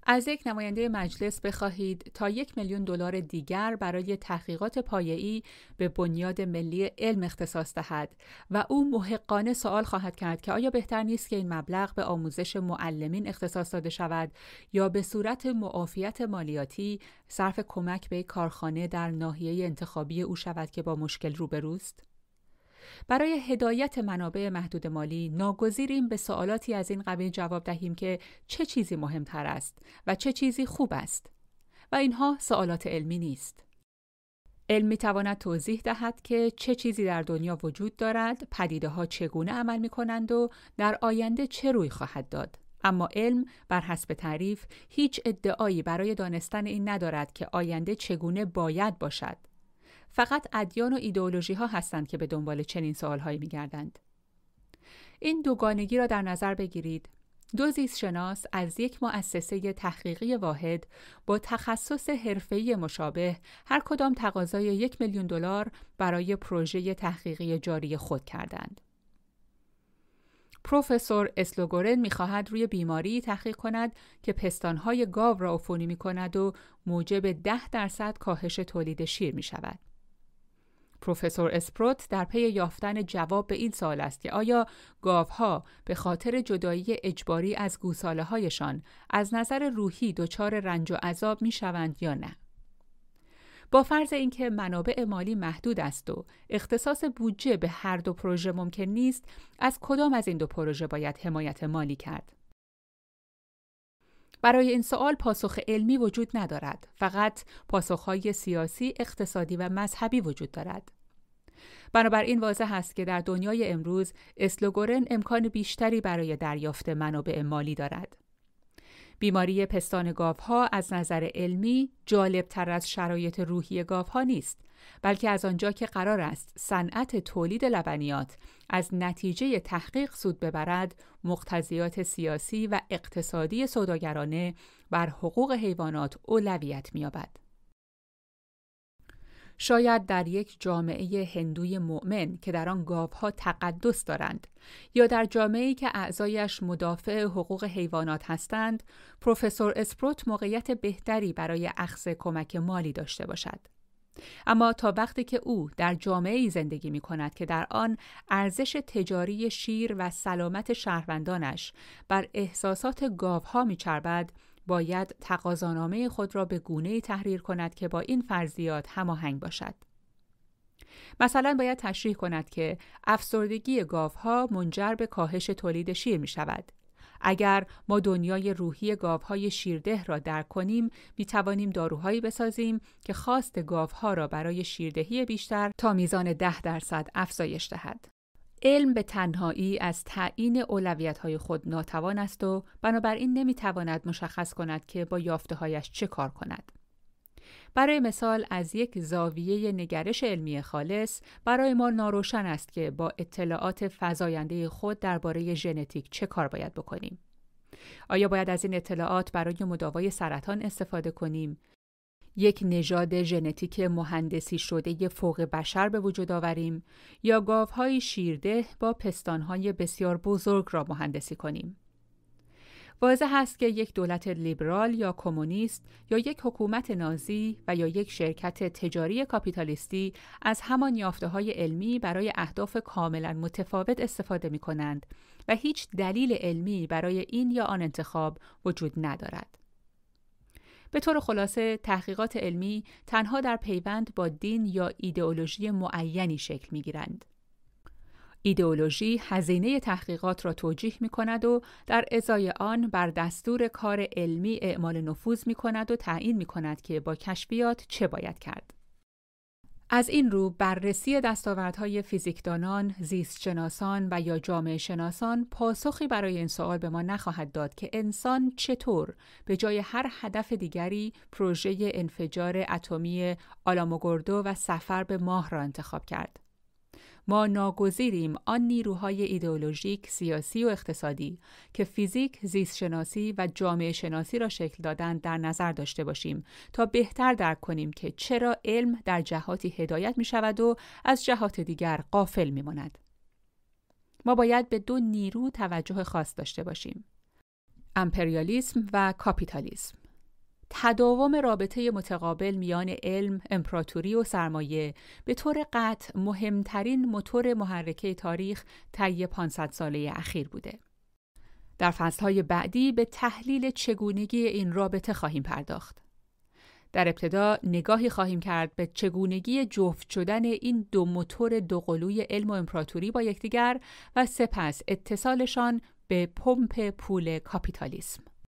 از یک نماینده مجلس بخواهید تا یک میلیون دلار دیگر برای تحقیقات پایه‌ای به بنیاد ملی علم اختصاص دهد و او محقانه سوال خواهد کرد که آیا بهتر نیست که این مبلغ به آموزش معلمین اختصاص داده شود یا به صورت معافیت مالیاتی صرف کمک به کارخانه در ناحیه انتخابی او شود که با مشکل روبروست؟ برای هدایت منابع محدود مالی ناگزیریم به سوالاتی از این قبیل جواب دهیم که چه چیزی مهمتر است و چه چیزی خوب است و اینها سوالات علمی نیست. علم می تواند توضیح دهد که چه چیزی در دنیا وجود دارد، پدیده ها چگونه عمل می کنند و در آینده چه روی خواهد داد. اما علم بر حسب تعریف هیچ ادعایی برای دانستن این ندارد که آینده چگونه باید باشد. فقط ادیان و ایدئولوژی ها هستند که به دنبال چنین سوالهایی می گردند. این دوگانگی را در نظر بگیرید. دو زیست شناس از یک مؤسسه تحقیقی واحد با تخصص حرفه‌ای مشابه هر کدام تقاضای یک میلیون دلار برای پروژه تحقیقی جاری خود کردند. پروفسور اسلوگورن می‌خواهد روی بیماری تحقیق کند که پستانهای گاو را عفونی می کند و موجب ده درصد کاهش تولید شیر می شود. پروفسور اسپروت در پی یافتن جواب به این سوال است که آیا گاوها به خاطر جدایی اجباری از گوساله هایشان از نظر روحی دچار رنج و عذاب می شوند یا نه؟ با فرض اینکه منابع مالی محدود است و اختصاص بودجه به هر دو پروژه ممکن نیست، از کدام از این دو پروژه باید حمایت مالی کرد؟ برای این سوال پاسخ علمی وجود ندارد. فقط پاسخهای سیاسی، اقتصادی و مذهبی وجود دارد. بنابراین واضح است که در دنیای امروز اسلوگورن امکان بیشتری برای دریافت منابع مالی دارد. بیماری پستان گاوها از نظر علمی جالب تر از شرایط روحی گاوها نیست بلکه از آنجا که قرار است صنعت تولید لبنیات از نتیجه تحقیق سود ببرد مقتضیات سیاسی و اقتصادی سوداگرانه بر حقوق حیوانات اولویت می‌یابد. شاید در یک جامعه هندوی مؤمن که در آن گاوها تقدس دارند یا در جامعه‌ای که اعضایش مدافع حقوق حیوانات هستند پروفسور اسپروت موقعیت بهتری برای اخذ کمک مالی داشته باشد. اما تا وقتی که او در جامعه زندگی می کند که در آن ارزش تجاری شیر و سلامت شهروندانش بر احساسات گاوها می چربد، باید تقاضانامه خود را به گونه تحریر کند که با این فرضیات هماهنگ باشد. مثلا باید تشریح کند که افسردگی گاوها منجر به کاهش تولید شیر می شود اگر ما دنیای روحی گاوهای شیرده را درک کنیم می توانیم داروهایی بسازیم که خواست گاوها را برای شیردهی بیشتر تا میزان ده درصد افزایش دهد. علم به تنهایی از تعیین اولویت های خود ناتوان است و بنابراین نمی تواند مشخص کند که با یافته هایش چه کار کند. برای مثال از یک زاویه نگرش علمی خالص برای ما ناروشن است که با اطلاعات فزاینده خود درباره ژنتیک چه کار باید بکنیم. آیا باید از این اطلاعات برای مداوای سرطان استفاده کنیم؟ یک نژاد ژنتیک مهندسی شده فوق بشر به وجود آوریم یا گاوهای شیرده با پستانهای بسیار بزرگ را مهندسی کنیم؟ واضح است که یک دولت لیبرال یا کمونیست یا یک حکومت نازی و یا یک شرکت تجاری کاپیتالیستی از همان یافته های علمی برای اهداف کاملا متفاوت استفاده می کنند و هیچ دلیل علمی برای این یا آن انتخاب وجود ندارد. به طور خلاصه تحقیقات علمی تنها در پیوند با دین یا ایدئولوژی معینی شکل می گیرند. ایدئولوژی هزینه تحقیقات را توجیه می کند و در ازای آن بر دستور کار علمی اعمال نفوذ می کند و تعیین می کند که با کشفیات چه باید کرد. از این رو بررسی دستاوردهای فیزیکدانان، زیستشناسان و یا جامعه شناسان پاسخی برای این سوال به ما نخواهد داد که انسان چطور به جای هر هدف دیگری پروژه انفجار اتمی آلاموگوردو و سفر به ماه را انتخاب کرد. ما ناگزیریم آن نیروهای ایدئولوژیک، سیاسی و اقتصادی که فیزیک، زیست شناسی و جامعه شناسی را شکل دادن در نظر داشته باشیم تا بهتر درک کنیم که چرا علم در جهاتی هدایت می شود و از جهات دیگر قافل می ماند. ما باید به دو نیرو توجه خاص داشته باشیم. امپریالیسم و کاپیتالیسم تداوم رابطه متقابل میان علم، امپراتوری و سرمایه به طور قطع مهمترین موتور محرکه تاریخ طی 500 ساله اخیر بوده. در فصلهای بعدی به تحلیل چگونگی این رابطه خواهیم پرداخت. در ابتدا نگاهی خواهیم کرد به چگونگی جفت شدن این دو موتور دوقلوی علم و امپراتوری با یکدیگر و سپس اتصالشان به پمپ پول کاپیتالیسم.